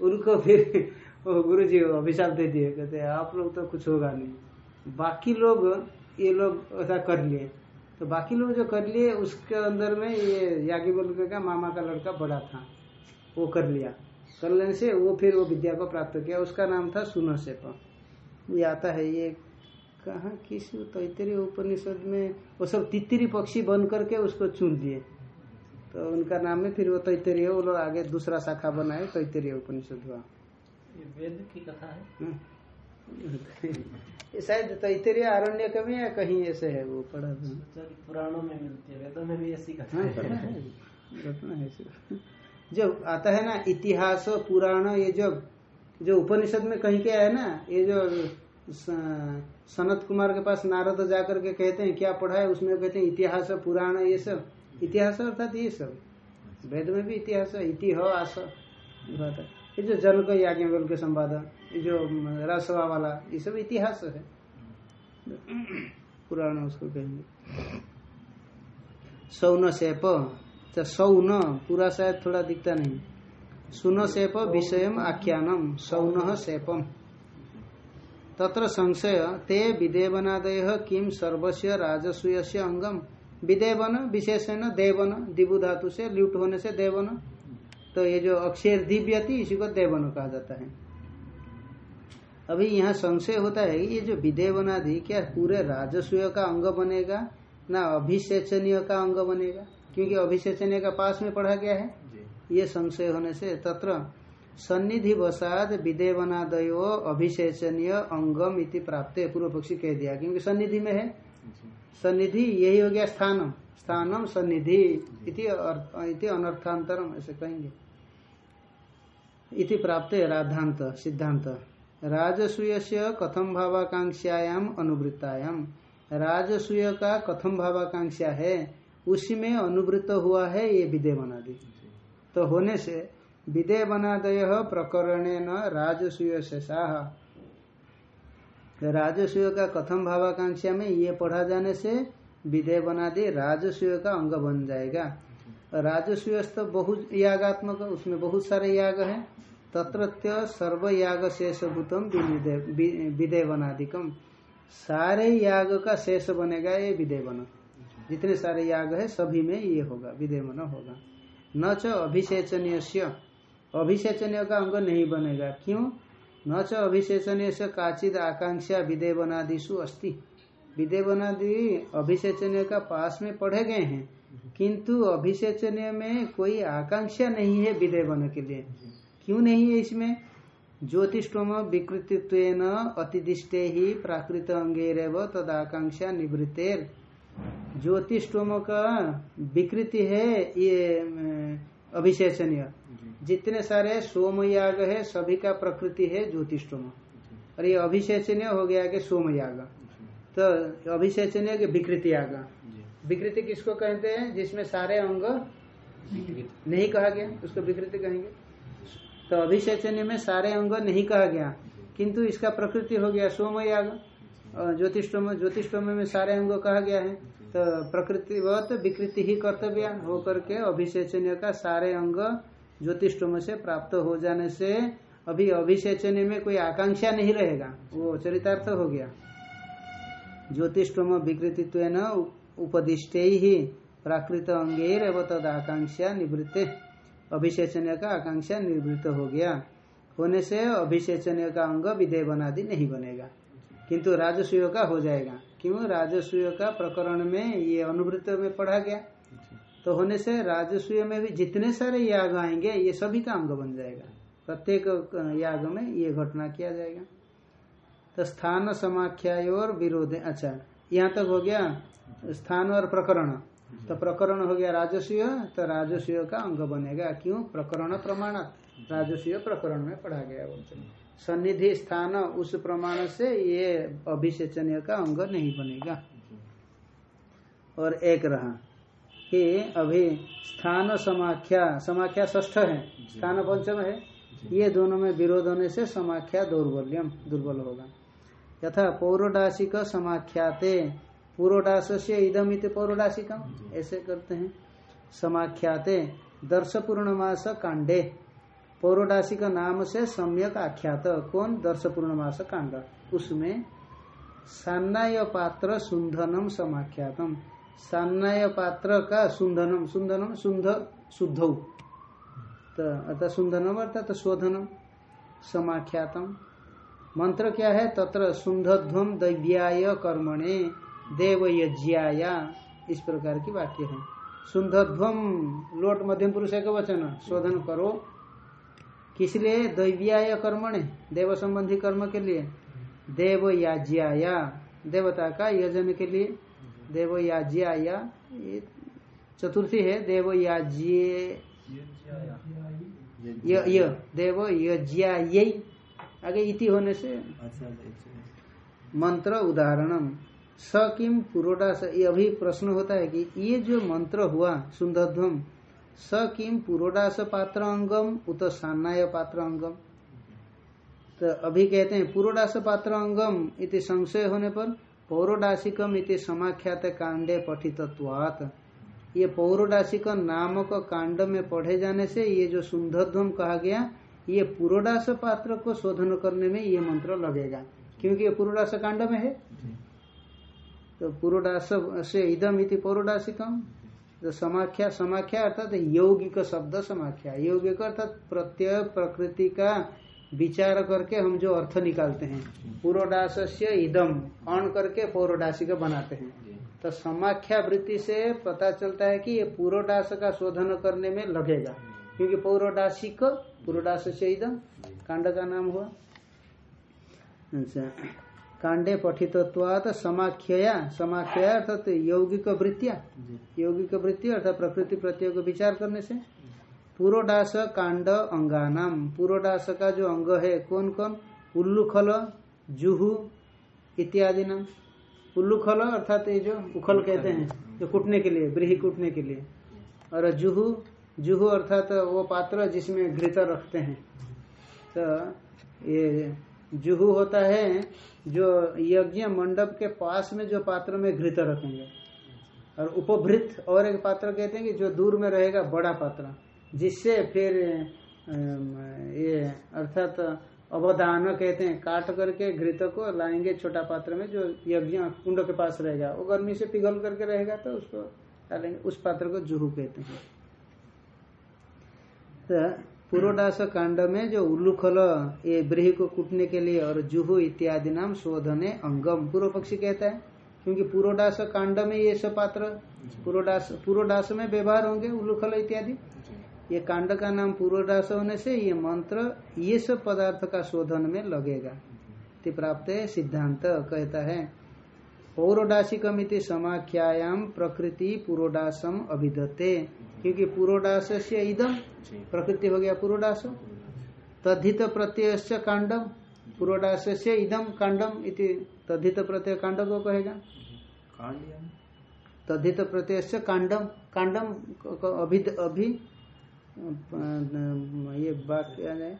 उनको फिर वो गुरु जी अभिशाप दे दिए, कहते आप लोग तो कुछ होगा नहीं। बाकी लोग, ये लोग ऐसा कर लिए। तो बाकी लोग जो कर लिए, उसके अंदर में ये यागी याज्ञवल्क्य का मामा का लड़का बड़ा था, वो कर लिया। कर लेने से वो फिर वो विद्या को प्राप्त किया। उसका नाम था सुन सेप ये आता है, ये कहा, किस तैतरी उपनिषद में वो सब तितरी पक्षी बन करके उसको चुन लिए। तो उनका नाम है फिर वो तैतरीय वो लोग आगे दूसरा शाखा बनाए तैतरीय उपनिषद हुआ। वेद की कथा है? हाँ। शायद तैतरीय आरण्य का भी या कहीं ऐसे है वो पढ़ा था। पुराणों में मिलती है वेदों में भी ऐसी कथा हाँ, है। है। है। जब आता है ना इतिहास पुराण ये जब जो उपनिषद में कहीं क्या है ना ये जो सनत कुमार के पास नारद जाकर के कहते हैं क्या पढ़ा है? उसमें कहते हैं इतिहास पुराण ये सब। इतिहास अर्थात ये सब। वेद में भी इतिहास इति आस बात है। ये जो जनक याज्ञवल के संवाद ये जो रासवा वाला, ये सब इतिहास है। पुराण उसको कहेंगे। सौन सेप तो सौन, पूरा शायद थोड़ा दिखता नहीं। सुन सेप विषय आख्यानम, सौन सेपम। तत्र संशय, ते विदेवनादय किम सर्वस्व राजसूय अंगम विदेवन विशेषण देवन दिबु धातु से ल्यूट होने से देवन। तो ये जो अक्षर दिव्यति इसी को देवन कहा जाता है। अभी यहाँ संशय होता है ये जो विदेवनादि क्या पूरे राजस्व का अंग बनेगा ना अभिषेचनीय का अंग बनेगा? क्योंकि अभिषेचनीय का पास में पढ़ा गया है। ये संशय होने से तत्र सन्निधि वसाद विदेवनादयो अभिषेचनीय अंगम इति प्राप्त पूर्व पक्षी कह दिया क्योंकि सन्निधि में है। जी सन्निधि, यही हो गया स्थानम। स्थानम सन्निधि इति अनर्थांतरम, ऐसे कहेंगे। इति प्राप्त राधांत, सिद्धांत। राजसूय से कथम भावाकांक्षायाम अनुवृत्तायाम। राजसूय का कथम भावाकांक्षा है, उसी में अनुवृत्त हुआ है ये विदेवनादि। तो होने से विदेवनादय प्रकरण न राजसूय से साह राजसूय का कथम भावाकांक्षा में ये पढ़ा जाने से विधेय बना दे राजसूय का अंग बन जाएगा। राजस्व तो बहुत यागात्मक, उसमें बहुत सारे याग है। तत्रत्य सर्व याग शेषभूतम विधेय बनादिकम सारे याग का शेष बनेगा ये विधेय बना जितने सारे याग है, सभी में ये होगा विधेय बना होगा। न च अभिषेचनीय अभिषेचनीय का अंग नहीं बनेगा। क्यों? न च अभिषेचनीय से काचिद आकांक्षा विदेवनादिशु अस्ति। विदेवनादि अभिषेचनीय का पास में पढ़े गए हैं, किंतु अभिषेचनीय में कोई आकांक्षा नहीं है विदेवन के लिए। क्यों नहीं है इसमें? ज्योतिषोम विकृतित्व अतिदिष्टे ही प्राकृत अंगेरव तद आकांक्षा निवृत्तेर। ज्योतिषोम का विकृति है, ये अभिषेचनीय जितने सारे सोमयाग है सभी का प्रकृति है ज्योतिषोम और ये अभिषेचनीय हो गया कि सोमयाग। तो अभिषेचनीय के विकृति याग विकृति किसको कहते हैं? जिसमें सारे अंग नहीं कहा गया? उसको विकृति कहेंगे। तो अभिषेचनीय में सारे अंग नहीं कहा गया। किंतु इसका प्रकृति हो गया सोमयाग। ज्योतिषोम ज्योतिषोम में सारे अंग कहा गया है। तो प्रकृतिवत विकृति ही कर्तव्य होकर के अभिषेचनीय का सारे अंग ज्योतिषोम से प्राप्त हो जाने से अभी अभिषेचनीय में कोई आकांक्षा नहीं रहेगा। वो चरितार्थ हो गया। ज्योतिषोम विकृतित्व न उपदिष्टे ही प्राकृत अंगेर एवं तद आकांक्षा निवृत्ते। अभिषेचनीय का आकांक्षा निवृत्त हो गया। होने से अभिषेचनीय का अंग विधेय बनादि नहीं बनेगा। किंतु राजसूय का हो जाएगा। क्यों? राजसूय का प्रकरण में ये अनुवृत्त में पढ़ा गया। तो होने से राजसूय में भी जितने सारे याग आएँगे, ये सभी का अंग बन जाएगा। प्रत्येक याग में ये घटना किया जाएगा। तो स्थान समाख्या और विरोध अच्छा यहाँ तक हो गया स्थान और प्रकरण। तो प्रकरण हो गया राजस्व तो राजस्व का अंग बनेगा। क्यों? प्रकरण प्रमाण राजस्व प्रकरण में पढ़ा गया बोलते हैं। सन्निधि स्थान उस प्रमाण से ये अभिषेचनीय का अंग नहीं बनेगा। और एक रहा कि अभी स्थान समाख्या समाख्या ष्ठ है। स्थान पंचम है। ये दोनों में विरोध होने से समाख्या दौर्बल्यम दुर्बल होगा। यथा पौरोडासिक समाख्याते पूर्वडास से इदम इत पौरोडासिकम ऐसे करते हैं। समाख्याते दर्श पूर्णमास कांडे। पौरोडासिक नाम से सम्यक आख्यात। कौन? दर्श पूर्णमास कांड उसमें सान्नाय पात्र सुंधनम समाख्यातम। सान्नाय पात्र का सुंधनम सुंधनम सुंध शुद्ध। तो अर्थात सुंदनम अर्थात शोधनम, समाख्यातम। मंत्र क्या है? तत्र सुंधध्वम दैव्याय कर्मणे देव यज्ञाया इस प्रकार की वाक्य है। सुंधध्वम लोट मध्यम पुरुष का वचन। शोधन करो। किस लिए? दैव्याय कर्मणे देव संबंधी कर्म के लिए। देव याज्ञाया देवता का यजन के लिए। देव याज्ञाया ये चतुर्थी है देव याज्ञ य य देव यज्ञाय आगे इति होने से। मंत्र उदाहरणम। स किम पुरोडास ये अभी प्रश्न होता है कि ये जो मंत्र हुआ सुंदध्वम स किम पुरोडास पात्र अंगम उत सान्नाय पात्र अंगम तो अभी कहते हैं पुरोडास पात्र अंगम इति संशय होने पर पौरोडासिकम इति समाख्यात कांडे पठितत्वात्। ये पौरोडासिक नामक कांड में पढ़े जाने से ये जो सुंदरध्वम कहा गया ये पुरोडास पात्र को शोधन करने में ये मंत्र लगेगा। क्योंकि ये पुरोडास कांड में है। तो पुरोडास से इदम इति पौरोडासिकम। तो समाख्या समाख्या अर्थात यौगिक शब्द समाख्या। यौगिक अर्थात प्रत्यय प्रकृति का विचार करके हम जो अर्थ निकालते हैं। पुरोडास से इदम अण करके पौरोडासिक बनाते हैं। तो समाख्या वृत्ति से पता चलता है कि ये पुरोडास का शोधन करने में लगेगा। क्योंकि पौरोडासिक पुरोडास से इदम कांड का नाम हुआ। अच्छा। कांडे पठितत्वात समाख्या समाख्या अर्थात यौगिक वृत्तिया। यौगिक वृत्ति अर्थात प्रकृति प्रत्यय को विचार करने से। पुरोडास कांड अंगानाम। पुरोडास का जो अंग है कौन कौन? उल्लुखल जुहू इत्यादि नाम। उल्लुखल अर्थात ये जो उखल। कहते हैं जो कूटने के लिए ब्रीही कूटने के लिए। और जुहू जुहू अर्थात वो पात्र जिसमें घृत रखते हैं। तो ये जुहू होता है, जो यज्ञ मंडप के पास में जो पात्र में घृत रखेंगे। और उपभृत और एक पात्र कहते हैं कि जो दूर में रहेगा बड़ा पात्र, जिससे फिर ये अर्थात अवदान कहते हैं, काट करके घृत को लाएँगे छोटा पात्र में, जो यज्ञ कुंड के पास रहेगा। वो गर्मी से पिघल करके रहेगा तो उसको डालेंगे। उस पात्र को जुहू कहते हैं। तो पुरोडास कांड में जो उल्लुखल ये ब्रीही को कूटने के लिए और जुहू इत्यादि नाम शोधने अंगम पूर्व पक्षी कहता है। क्योंकि पुरोडास कांड में ये सब पात्र पुरोडास पुरोडास में व्यवहार होंगे उल्लुखल इत्यादि। ये कांड का नाम पुरोडास होने से ये मंत्र ये सब पदार्थ का शोधन में लगेगा। ते प्राप्त सिद्धांत कहता है पौरोडासिकमिति समाख्यायाम प्रकृति पुरोडासम अभिधते क्योंकि पुरोडास से इदम प्रकृति हो गया पुरोडास तद्धित प्रत्यय कांडम पुरोडास से इदम कांडम इति तद्धित प्रत्यय कांड को कहेगा। तद्धित प्रत्यय कांडम कांडम अभि अभि ये बात क्या है?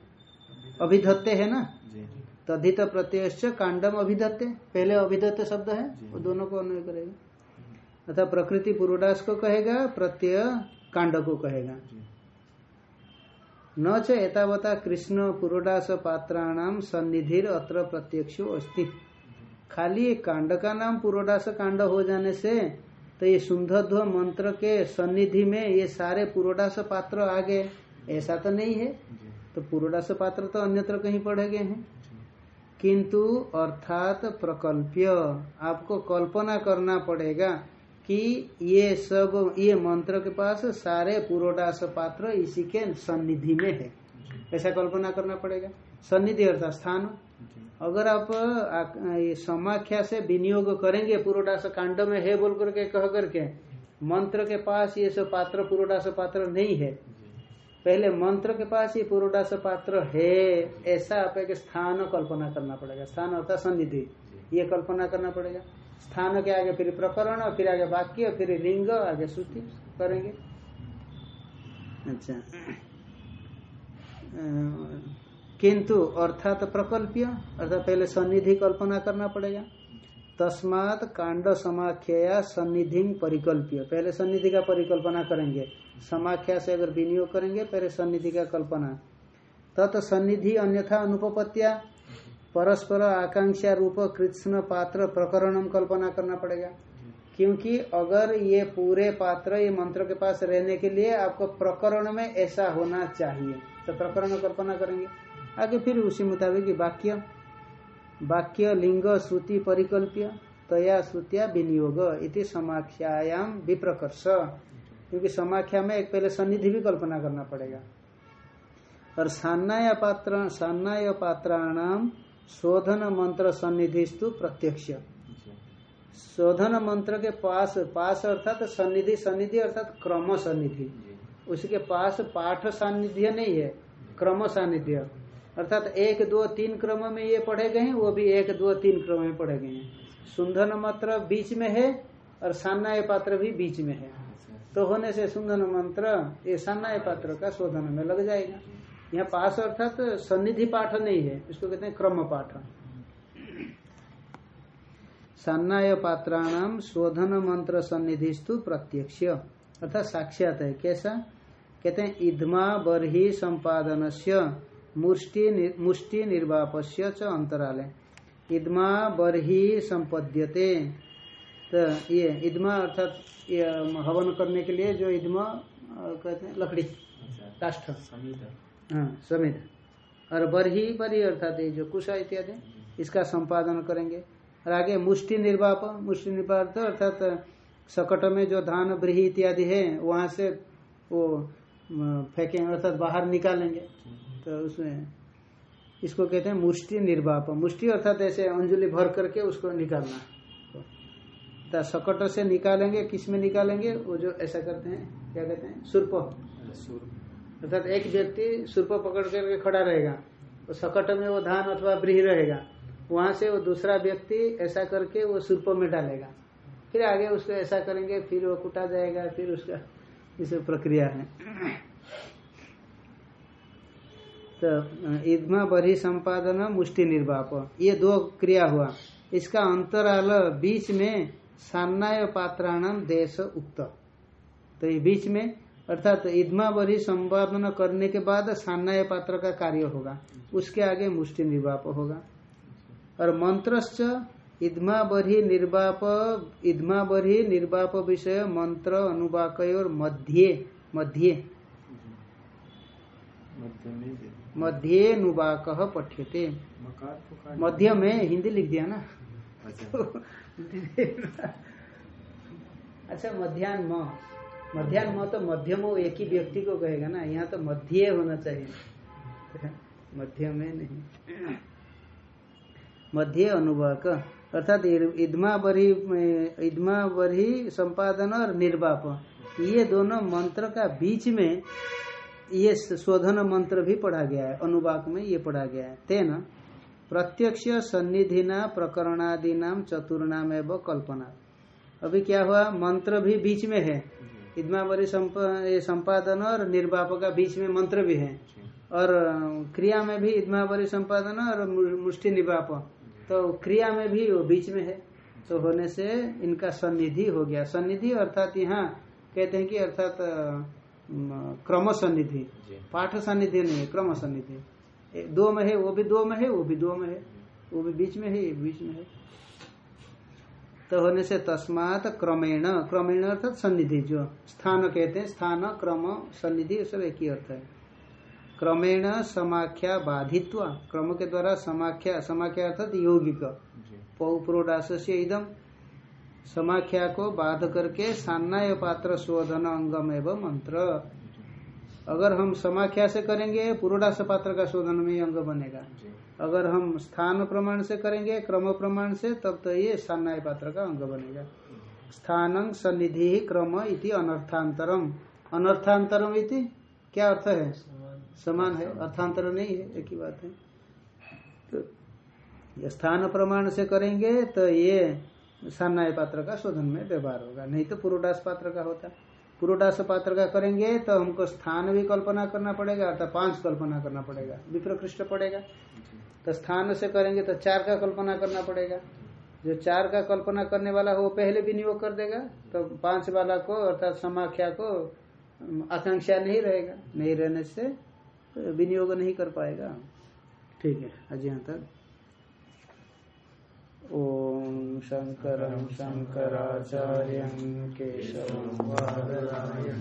अभिधत्ते है ना? तद्धित प्रत्यय कांडम अभिधत्ते पहले अभिधत्ते शब्द है वो दोनों को अन्वय करेगा। अर्थात प्रकृति पुरोडास को कहेगा प्रत्यय कांड को कहेगा न च एतावता कृष्ण पुरोडास पात्राणाम सन्निधिर अत्र प्रत्यक्षो अस्ति। खाली कांड का नाम पुरोडास कांड हो जाने से तो ये सुंदध्व मंत्र के सन्निधि में ये सारे पुरोडास पात्र आ गए। ऐसा तो नहीं है। तो पुरोडास पात्र तो अन्यत्र कहीं पढ़े गए हैं। किंतु अर्थात प्रकल्प्य आपको कल्पना करना पड़ेगा। कि ये सब ये मंत्र के पास सारे पुरोडास पात्र इसी के सन्निधि में है। ऐसा कल्पना करना पड़ेगा। सन्निधि अर्थात स्थान। अगर आप समाख्या से विनियोग करेंगे पुरोडास कांड में है बोल करके कह करके मंत्र के पास ये सब पात्र पुरोडास पात्र नहीं है। पहले मंत्र के पास ये पुरोडास पात्र है ऐसा आप एक स्थान कल्पना करना पड़ेगा। स्थान अर्थात सन्निधि। ये कल्पना करना पड़ेगा। स्थान के आगे फिर प्रकरण, फिर आगे वाक्य, फिर लिंग, आगे श्रुति करेंगे। अच्छा। किंतु अर्थात प्रकल्प्य, अर्थात पहले सन्निधि कल्पना करना पड़ेगा। तस्मात कांड समाख्या सन्निधि परिकल्प्य। पहले सन्निधि का परिकल्पना करेंगे। समाख्या से अगर विनियोग करेंगे, पहले सन्निधि का कल्पना। तत् सन्निधि अन्यथा अनुपत्या परस्पर आकांक्षा रूप कृष्ण पात्र प्रकरणम कल्पना करना पड़ेगा। क्योंकि अगर ये पूरे पात्र, ये मंत्र के पास रहने के लिए आपको प्रकरण में ऐसा होना चाहिए तो प्रकरण कल्पना करेंगे। आगे फिर उसी मुताबिक वाक्य वाक्य, लिंग, श्रुति, परिकल्प्य, तया, श्रुतिया, विनियोग, इति समाख्यायाम विप्रकर्ष। क्योंकि समाख्या में एक पहले सन्निधि भी कल्पना करना पड़ेगा। और सान्नाय पात्र, सान्नाय पात्राणाम शोधन मंत्र सन्निधिस्तु प्रत्यक्ष। शोधन मंत्र के पास पास अर्थात सन्निधि सन्निधि अर्थात क्रम सन्निधि। उसके पास पाठ सान्निध्य नहीं है क्रम सान्निध्य। अर्थात एक दो तीन क्रम में ये पढ़े गए हैं वो भी एक दो तीन क्रम में पढ़े गए हैं। सुंदन मंत्र बीच में है और सान्नाय पात्र भी बीच में है। तो होने से सुंदन मंत्र ये सान्नाय पात्र का शोधन में लग जाएगा। यहाँ पास अर्थात तो सन्निधि पाठ नहीं है इसको कहते हैं क्रम पाठ। सान्नाय पात्राणाम शोधन मंत्र सन्निधिस्तु प्रत्यक्ष। अर्थात साक्षात है कैसा? कहते हैं इधमा बर्ही संपादन से मुष्टि मुष्टि निर्वापस्य च अंतराले। इदमा बरही संपद्यते। तो ये इदमा अर्थात ये हवन करने के लिए जो इदमा कहते हैं लकड़ी काष्ठ हाँ समित। और बरही बरी अर्थात ये जो कुशा इत्यादि, इसका संपादन करेंगे। और आगे मुष्टि निर्वाप मुष्टि निर्वाप अर्थात सकट में जो धान, ब्रीही इत्यादि है, वहाँ से वो फेंकेंगे अर्थात बाहर निकालेंगे तो उसमें इसको कहते हैं मुष्टि निर्वाप। मुष्टि अर्थात ऐसे अंजुलि भर करके उसको निकालना। तो सकट से निकालेंगे, किसमें निकालेंगे? वो जो ऐसा करते हैं, क्या कहते हैं? सुरप। अर्थात एक व्यक्ति सुरप पकड़ करके खड़ा रहेगा तो सकट में वो धान अथवा ब्रीह रहेगा, वहाँ से वो दूसरा व्यक्ति ऐसा करके वो सुरप में डालेगा। फिर आगे उसको ऐसा करेंगे, फिर वो कुटा जाएगा, फिर उसका इस प्रक्रिया है। तो इदमा बरी संपादन मुष्टि निर्वाप। ये दो क्रिया हुआ। इसका अंतराल बीच में सान्नाय पात्राणाम देश उक्त। तो ये बीच में अर्थात इदमा बरी संपादन करने के बाद सान्नाय पात्र का कार्य होगा। उसके आगे मुष्टि निर्वाप होगा। और मंत्रश्च इदमा बरी निर्वाप निर्वाप विषय मंत्र अनुवाक और मध्य मध्य। मध्य नुवाक पठ्यते। मध्य में हिंदी लिख दिया ना? अच्छा। मध्यान्ह म। मध्यान्ह तो मध्यम हो, एक ही व्यक्ति को कहेगा ना, यहाँ तो मध्य होना चाहिए। मध्य में नहीं। मध्य अनुवाक, अर्थात इदमा बरी इदमा बरी संपादन और निर्वाप। ये दोनों मंत्र का बीच में ये शोधन मंत्र भी पढ़ा गया है, अनुवाक में ये पढ़ा गया है। तेना, प्रत्यक्ष सन्निधिना प्रकरणादि नाम चतुर्णाम एवं कल्पना। अभी क्या हुआ? मंत्र भी बीच में है। इदमावरी संपादन और निर्वाप का बीच में मंत्र भी है। और क्रिया में भी इदमावरी संपादन और मुष्टि निर्वाप तो क्रिया में भी वो बीच में है। तो होने से इनका सन्निधि हो गया। सन्निधि अर्थात यहाँ कहते हैं कि अर्थात क्रम सन्निधि पाठ सन्निधि नहीं क्रम सन्निधि दो में है वो भी दो में है वो भी दो में है। वो भी बीच में है बीच में है। तो होने से तस्मात क्रमेण क्रमेण अर्थात सन्निधि जो स्थान कहते हैं स्थान क्रम सन्निधि सब एक ही अर्थ है। क्रमेण समाख्या बाधित्व क्रम के द्वारा समाख्या समाख्या अर्थात यौगिक। से इदम समाख्या को बाध करके सान्नाय पात्र शोधन अंगम एवं मंत्र। अगर हम समाख्या से करेंगे? पुरोडास पात्र का शोधन में अंग बनेगा। अगर हम स्थान प्रमाण से करेंगे क्रम प्रमाण से तब तो ये सान्नाय पात्र का अंग बनेगा। स्थान सन्निधि क्रम इति अनर्थांतरम। अनर्थांतरम इति? क्या अर्थ है? समान है। अर्थांतर नहीं है एक ही बात है। तो स्थान प्रमाण से करेंगे तो ये सान्नाय पात्र का शोधन में व्यवहार होगा। नहीं तो पुरोडास पात्र का होता। पुरोडास पात्र का करेंगे तो हमको स्थान भी कल्पना करना पड़ेगा अर्थात पाँच कल्पना करना पड़ेगा। विप्रकृष्ट पड़ेगा। तो स्थान से करेंगे तो चार का कल्पना करना पड़ेगा। जो चार का कल्पना करने वाला हो वो पहले विनियोग कर देगा तो पाँच वाला को अर्थात समाख्या को आकांक्षा नहीं रहेगा। नहीं रहने से विनियोग नहीं कर पाएगा। ठीक है। आज यहाँ तक। ॐ शङ्करं शङ्कराचार्यं केशवं बादरायण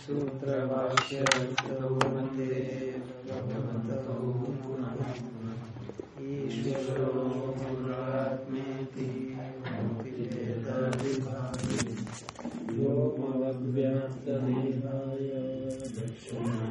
सूत्रभाष्यविष्टौ वंदे भगवन्तौ पुनः ईश्वरो गुरुरात्मेति मूर्तिभेदविभागे व्योमवद्व्याप्तदेहाय दक्षिणामूर्तये